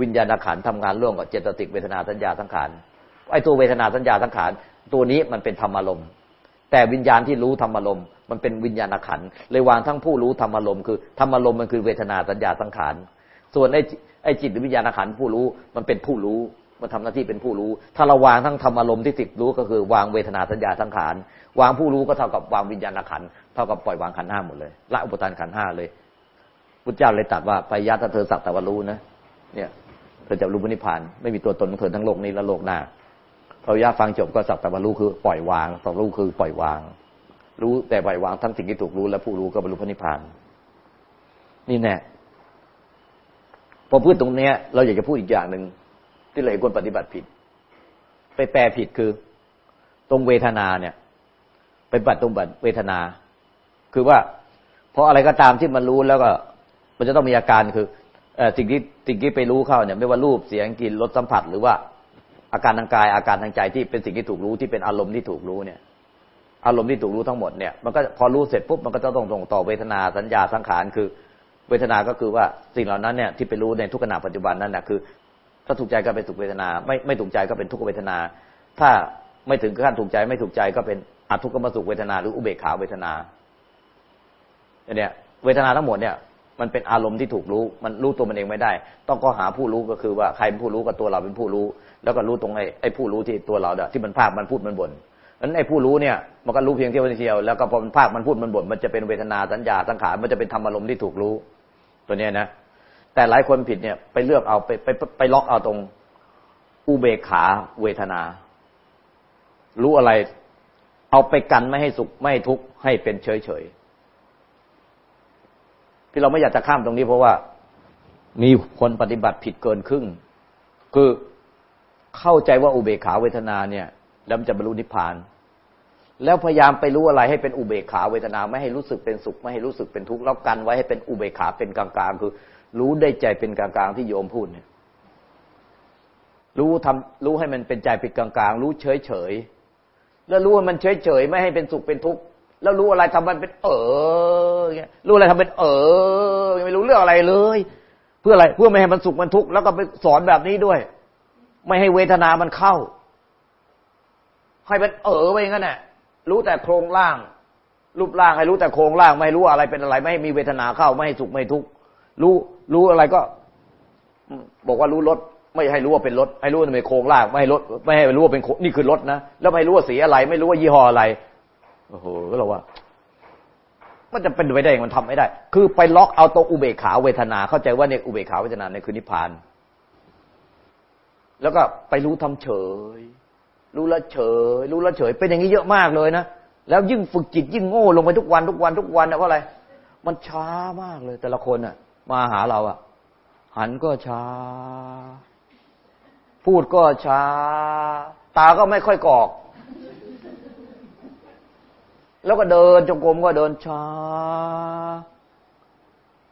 B: วิญญาณขันทำงานร่วมกับเจตสิกเวทนาสัญญาสังขารไอ้ตัวเวทนาสัญญาสังขารตัวนี้มันเป็นธรรมอารมณ์แต่วิญญาณที่รู้ธรรมอารมณ์มันเป็นวิญญาณขันเลยวางทั้งผู้รู้ธรรมอารมณ์คือธรรมอารมณ์มันคือเวทนาสัญญาสังขาร ส่วนไอ้ไอ้จิตวิญญาณขันผู้รู้มันเป็นผู้รู้มันทำหน้าที่เป็นผู้รู้ ถ้าเราวางทั้งธรรมอารมณ์ที่ติดรู้ก็คือ วางเวทนาสัญญาสังขาร วางผู้รู้ก็เท่ากับวางวิญญาณขันเท่ากับปล่อยวางขันห้าหมดเลยละอุปทานขันห้าเลยพุทธเจ้าเลยตัดว่าไปยัตเธอสักแต่ว่ารู้นะเนี่ยเธอจะรู้นิพพานไม่มีตัวตนของเธอทั้งโลกนี้และโลกหน้าพระยาฟังจบก็สักแต่ว่ารู้คือปล่อยวางสักรู้คือปล่อยวาง รู้แต่ปล่อยวางทั้งสิ่งที่ถูกรู้และผู้รู้ก็บรรลุพระนิพพาน นี่แน่ พอพูดตรงเนี้ย เราอยากจะพูดอีกอย่างหนึ่งที่เราเห็นคนปฏิบัติผิด ไปแปลผิดคือ ตรงเวทนาเนี่ย ไปบัติตรงบัติเวทนา คือว่า เพราะอะไรก็ตามที่มันรู้แล้วก็ มันจะต้องมีอาการคือสิ่งที่สิ่งที่ไปรู้เข้าเนี่ย ไม่ว่ารูปเสียงกลิ่นรสสัมผัส หรือว่าอาการทางกายอาการทางใจที่เป็นสิ่งที่ถูกรู้ที่เป็นอารมณ์ที่ถูกรู้เนี่ย อารมณ์ที่ถูกรู้ทั้งหมดเนี่ยมันก็พอรู้เสร็จปุ๊บมันก็จะต้องส่งต่อเวทนาสัญญาสังขารคือ เวทนาก็คือว่าสิ่งเหล่านั้นเนี่ยที่ไปรู้ในทุกขณะปัจจุบันนั้นนะคือ ถ้าถูกใจก็เป็นสุขเวทนา ไม่ไม่ถูกใจก็เป็นทุกขเวทนา ถ้าไม่ถึงขั้นถูกใจไม่ถูกใจก็เป็นอทุกขมสุขเวทนาหรืออุเบกขาเวทนาเนี่ยเวทนาทั้งหมดเนี่ยมันเป็นอารมณ์ที่ถูกรู้ มันรู้ตัวมันเองไม่ได้ ต้องก็หาผู้รู้ก็คือว่าใครเป็นผู้รู้กับตัวเราเป็นผู้รู้ แล้วก็รู้ตรงไอ้ไอ้ผู้รู้ที่ตัวเราเด้ที่มันภาคมันพูดมันบ่นนั้นไอ้ผู้รู้เนี่ยมันก็รู้เพียงเที่ยวเดียว แล้วก็พอมันภาคมันพูดมันบ่นมันจะเป็นเวทนาสัญญาสังขารมันจะเป็นธรรมอารมณ์ที่ถูกรู้ ตัวเนี้ยนะแต่หลายคนผิดเนี่ยไปเลือกเอาไปไปไปล็อกเอาตรงอุเบกขาเวทนา รู้อะไร เอาไปกันไม่ให้สุขไม่ให้ทุกข์ให้เป็นเฉยเฉยที่เราไม่อยากจะข้ามตรงนี้เพราะว่ามีคนปฏิบัติผิดเกินครึ่ง คือเข้าใจว่าอุเบกขาเวทนาเนี่ย แล้วมันจะบรรลุนิพพาน แล้วพยายามไปรู้อะไรให้เป็นอุเบกขาเวทนาไม่ให้รู้สึกเป็นสุขไม่ให้รู้สึกเป็นทุกข์แล้วกันไว้ให้เป็นอุเบกขาเป็นกลางๆ คือ รู้ได้ใจเป็นกลางๆที่โยมพูดเนี่ย รู้ทำรู้ให้มันเป็นใจเป็นกลางๆ รู้เฉยๆแล้วรู้ว่ามันเฉยๆไม่ให้เป็นสุขเป็นทุกข์แล้วรู้อะไรทำมันเป็น เออเงี้ยรู้อะไรทำเป็น เออไม่รู้เรื่องอะไรเลย เพื่ออะไรเพื่อไม่ให้มันสุขมันทุกข์แล้วก็ไปสอนแบบนี้ด้วย ไม่ให้เวทนามันเข้าให้เป็นเออไปงั้นแหละ รู้แต่โครงร่าง รูปร่างให้รู้แต่โครงร่าง ไม่รู้อะไรเป็นอะไร ไม่ให้มีเวทนาเข้าไม่ให้สุขไม่ทุกข์รู้รู้อะไรก็ บอกว่ารู้รถไม่ให้รู้ว่าเป็นรถให้รู้ว่าเป็นโครงร่าง ไม่ให้รถไม่ให้รู้ว่าเป็นนี่คือรถนะแล้วไม่รู้ว่าสีอะไร ไม่รู้ว่ายี่ห้ออะไรโอ้โหก็เราว่ามันจะเป็นไปได้มันทำไม่ได้ คือไปล็อกเอาตัวอุเบกขาเวทนา เข้าใจว่าเนี่ยอุเบกขาเวทนาเนี่ยคือนิพพาน แล้วก็ไปรู้ทำเฉย รู้ละเฉย รู้ละเฉย เป็นอย่างนี้เยอะมากเลยนะ แล้วยิ่งฝึกจิตยิ่งโง่ลงไปทุกวันทุกวันทุกวันนะเพราะอะไร มันช้ามากเลย แต่ละคนอะ มาหาเราอะ หันก็ช้า พูดก็ช้า ตาก็ไม่ค่อยกอก แล้วก็เดินจงกรมก็เดินช้า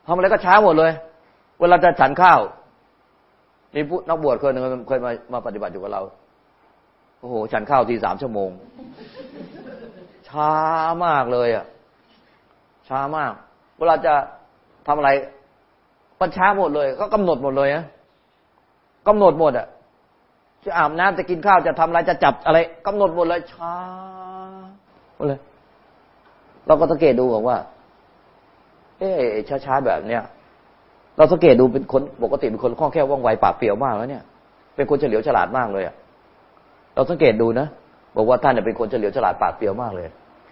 B: ทำอะไรก็ช้าหมดเลย เวลาจะฉันข้าว มีผู้นักบวชคนหนึ่งเคยมามาปฏิบัติอยู่กับเรา โอ้โห ฉันข้าวทีสามชั่วโมง ช้ามากเลยอะ ช้ามาก เวลาจะทำอะไรมันช้าหมดเลย ก็กำหนดหมดเลยนะกำหนดหมดอะ จะอาบน้ำจะกินข้าวจะทำอะไรจะจับอะไรกำหนดหมดเลย ช้าหมดเลย เราก็สังเกตดูบอกว่า เอ๊ช้าๆแบบเนี้ยเราสังเกตดูเป็นคนปกติเป็นคนคล่องแคล่วว่องไวปากเปรียวมากแล้วเนี่ย เป็นคนเฉลียวฉลาดมากเลยอะ เราสังเกตดูนะบอกว่าท่านเป็นคนเฉลียวฉลาดปากเปรียวมากเลย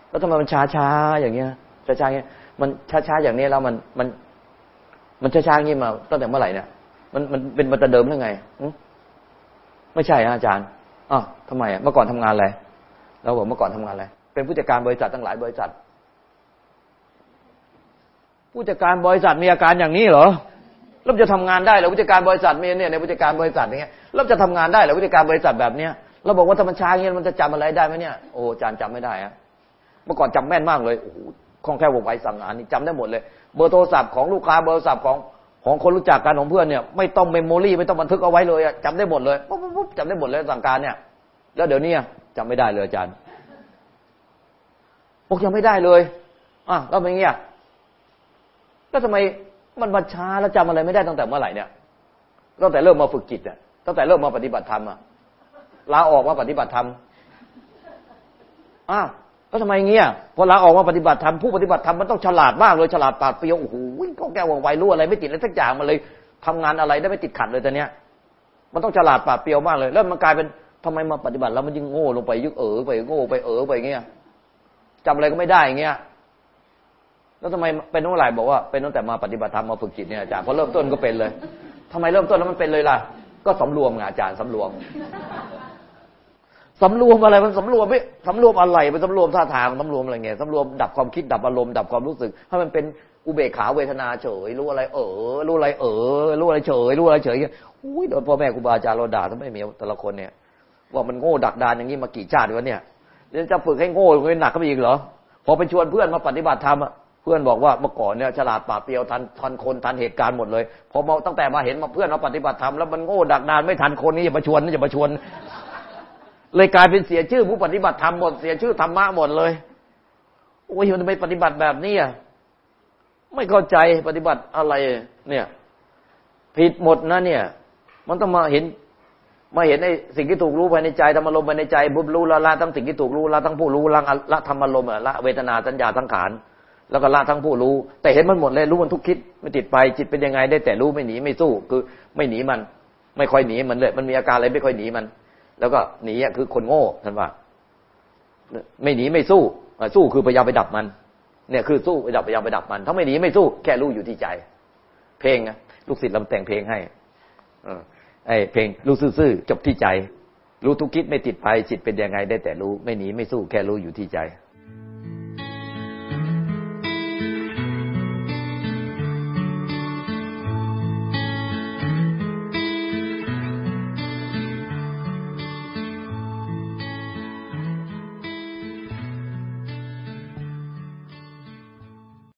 B: แล้วทำไมมันช้าๆอย่างเงี้ยช้าๆเงี้ยมันช้าๆอย่างนี้แล้วมันมัน มันช้าๆงี้มาตั้งแต่เมื่อไหร่เนี่ยมันมันเป็นมาแต่เดิมหรือไงไม่ใช่อาจารย์อ๋อทำไมอะเมื่อก่อนทำงานอะไรเราบอกเมื่อก่อนทำงานอะไรเป็นผู้จัดการบริษัทตั้งหลายบริษัท ผู้จัดการบริษัทมีอาการอย่างนี้เหรอแล้วจะทำงานได้หรือวิธีการบริษัทมีเนี่ยในวิธีการบริษัทอย่างเงี้ยแล้วจะทำงานได้หรือวิธีการบริษัทแบบเนี้ย เราบอกว่าถ้ามันช้าเงี้ยมันจะจำอะไรได้ไหมเนี่ยโอ้อาจารย์จำไม่ได้อะเมื่อก่อนจำแม่นมากเลยโอ้โหคล่องแคล่วว่องไวสั่งงานนี่จำได้หมดเลย เบอร์โทรศัพท์ของลูกค้าเบอร์โทรศัพท์ของของคนรู้จักกันของเพื่อนเนี่ยไม่ต้องเมมโมรี่ไม่ต้องบันทึกเอาไว้เลยอะจำได้หมดเลยปุ๊บปุ๊บปุ๊บจำได้หมดเลยสั่งการเนี่ย แล้วเดี๋ยวนี้จำไม่ได้เลยอาจารย์บอกยังไม่ได้เลยอะแล้วเป็นเงี้ยแล้วทำไมมันมาช้าแล้วจำอะไรไม่ได้ตั้งแต่เมื่อไหร่เนี่ยตั้งแต่เริ่มมาฝึกจิตอะตั้งแต่เริ่มมาปฏิบัติธรรมอะ ลาออกมาปฏิบัติธรรมอ้าวแล้วทำไมเงี้ยพอลาออกมาปฏิบัติธรรมผู้ปฏิบัติธรรมมันต้องฉลาดมากเลยฉลาดปาดเปรียวโอ้โหก็แก้วว่องไวรู้อะไรไม่ติดอะไรสักอย่างมาเลยทำงานอะไรได้ไม่ติดขัดเลยแต่เนี้ย มันต้องฉลาดปาดเปรียวมากเลย แล้วมันกลายเป็นทำไมมาปฏิบัติแล้วมันยิ่งโง่ลงไปยึกเอ๋อไปโง่ไปเอ๋อไปเงี้ยจำอะไรก็ไม่ได้เงี้ยแล้วทำไมเป็นเมื่อไหร่บอกว่าเป็นตั้งแต่มาปฏิบัติธรรมมาฝึกจิตเนี่ยอาจารย์พอเริ่มต้นก็เป็นเลยทำไมเริ่มต้นแล้วมันเป็นเลยล่ะ ก็สำรวมไงอาจารย์สำรวม สำรวมอะไรมันสำรวมไม่สำรวมอะไรมันสำรวมท่าทางสำรวมอะไรเงี้ยสำรวมดับความคิดดับอารมณ์ดับความรู้สึกให้มันเป็นอุเบกขาเวทนาเฉย รู้อะไรเออรู้อะไรเออรู้อะไรเฉย รู้อะไรเฉยอุ้ยโดนพ่อแม่ครูบาอาจารย์เราด่าทำไมเมียแต่ละคนเนี่ย ว่ามันโง่ดักดานอย่างนี้มากี่ชาติวะเนี่ยเดี๋ยวจะฝึกให้โง่ให้หนักก็ไปอีกเหรอพอไปชวนเพื่อนมาปฏิบัติธรรมเพื่อนบอกว่าเมื่อก่อนเนี่ยฉลาดป่าเปียวทันทันคนทันเหตุการณ์หมดเลยพอมาตั้งแต่มาเห็นมาเพื่อนมาปฏิบัติธรรมแล้วมันโง่ดักดานไม่ทันคนนี้อย่ามาชวนอย่ามาชวน เลยกลายเป็นเสียชื่อผู้ปฏิบัติธรรมหมดเสียชื่อธรรมะหมดเลยโอ้ยมันทำไมปฏิบัติแบบนี้อะไม่เข้าใจปฏิบัติอะไร เนี่ย ผิดหมดนะเนี่ย มันต้องมาเห็น มาเห็นในสิ่งที่ถูกรู้ภายในใจธรรมารมภายในใจบุบรู้ละละทั้งสิ่งที่ถูกรู้ละทั้งผู้รู้ละละธรรมารมละเวทนาสัญญาทั้งขานแล้วก็ละทั้งผู้รู้ แต่เห็นมันหมดเลยรู้มันทุกคิดไม่ติดไปจิตเป็นยังไงได้แต่รู้ไม่หนีไม่สู้ คือ ไม่หนีมัน ไม่ค่อยหนีมันเลย มันมีอาการอะไรไม่ค่อยหนีมัน แล้วก็หนีคือคนโง่ท่านว่า ไม่หนีไม่สู้สู้คือพยายามไปดับมัน เนี่ยคือสู้ไปดับพยายามไปดับมัน ถ้าไม่หนีไม่สู้แค่รู้อยู่ที่ใจ เพลงนะลูกศิษย์ลำแต่งเพลงให้ไอ้เพลงรู้ซื่อๆจบที่ใจ รู้ทุกคิดไม่ติดไปจิตเป็นยังไงได้แต่รู้ ไม่หนีไม่สู้แค่รู้อยู่ที่ใจ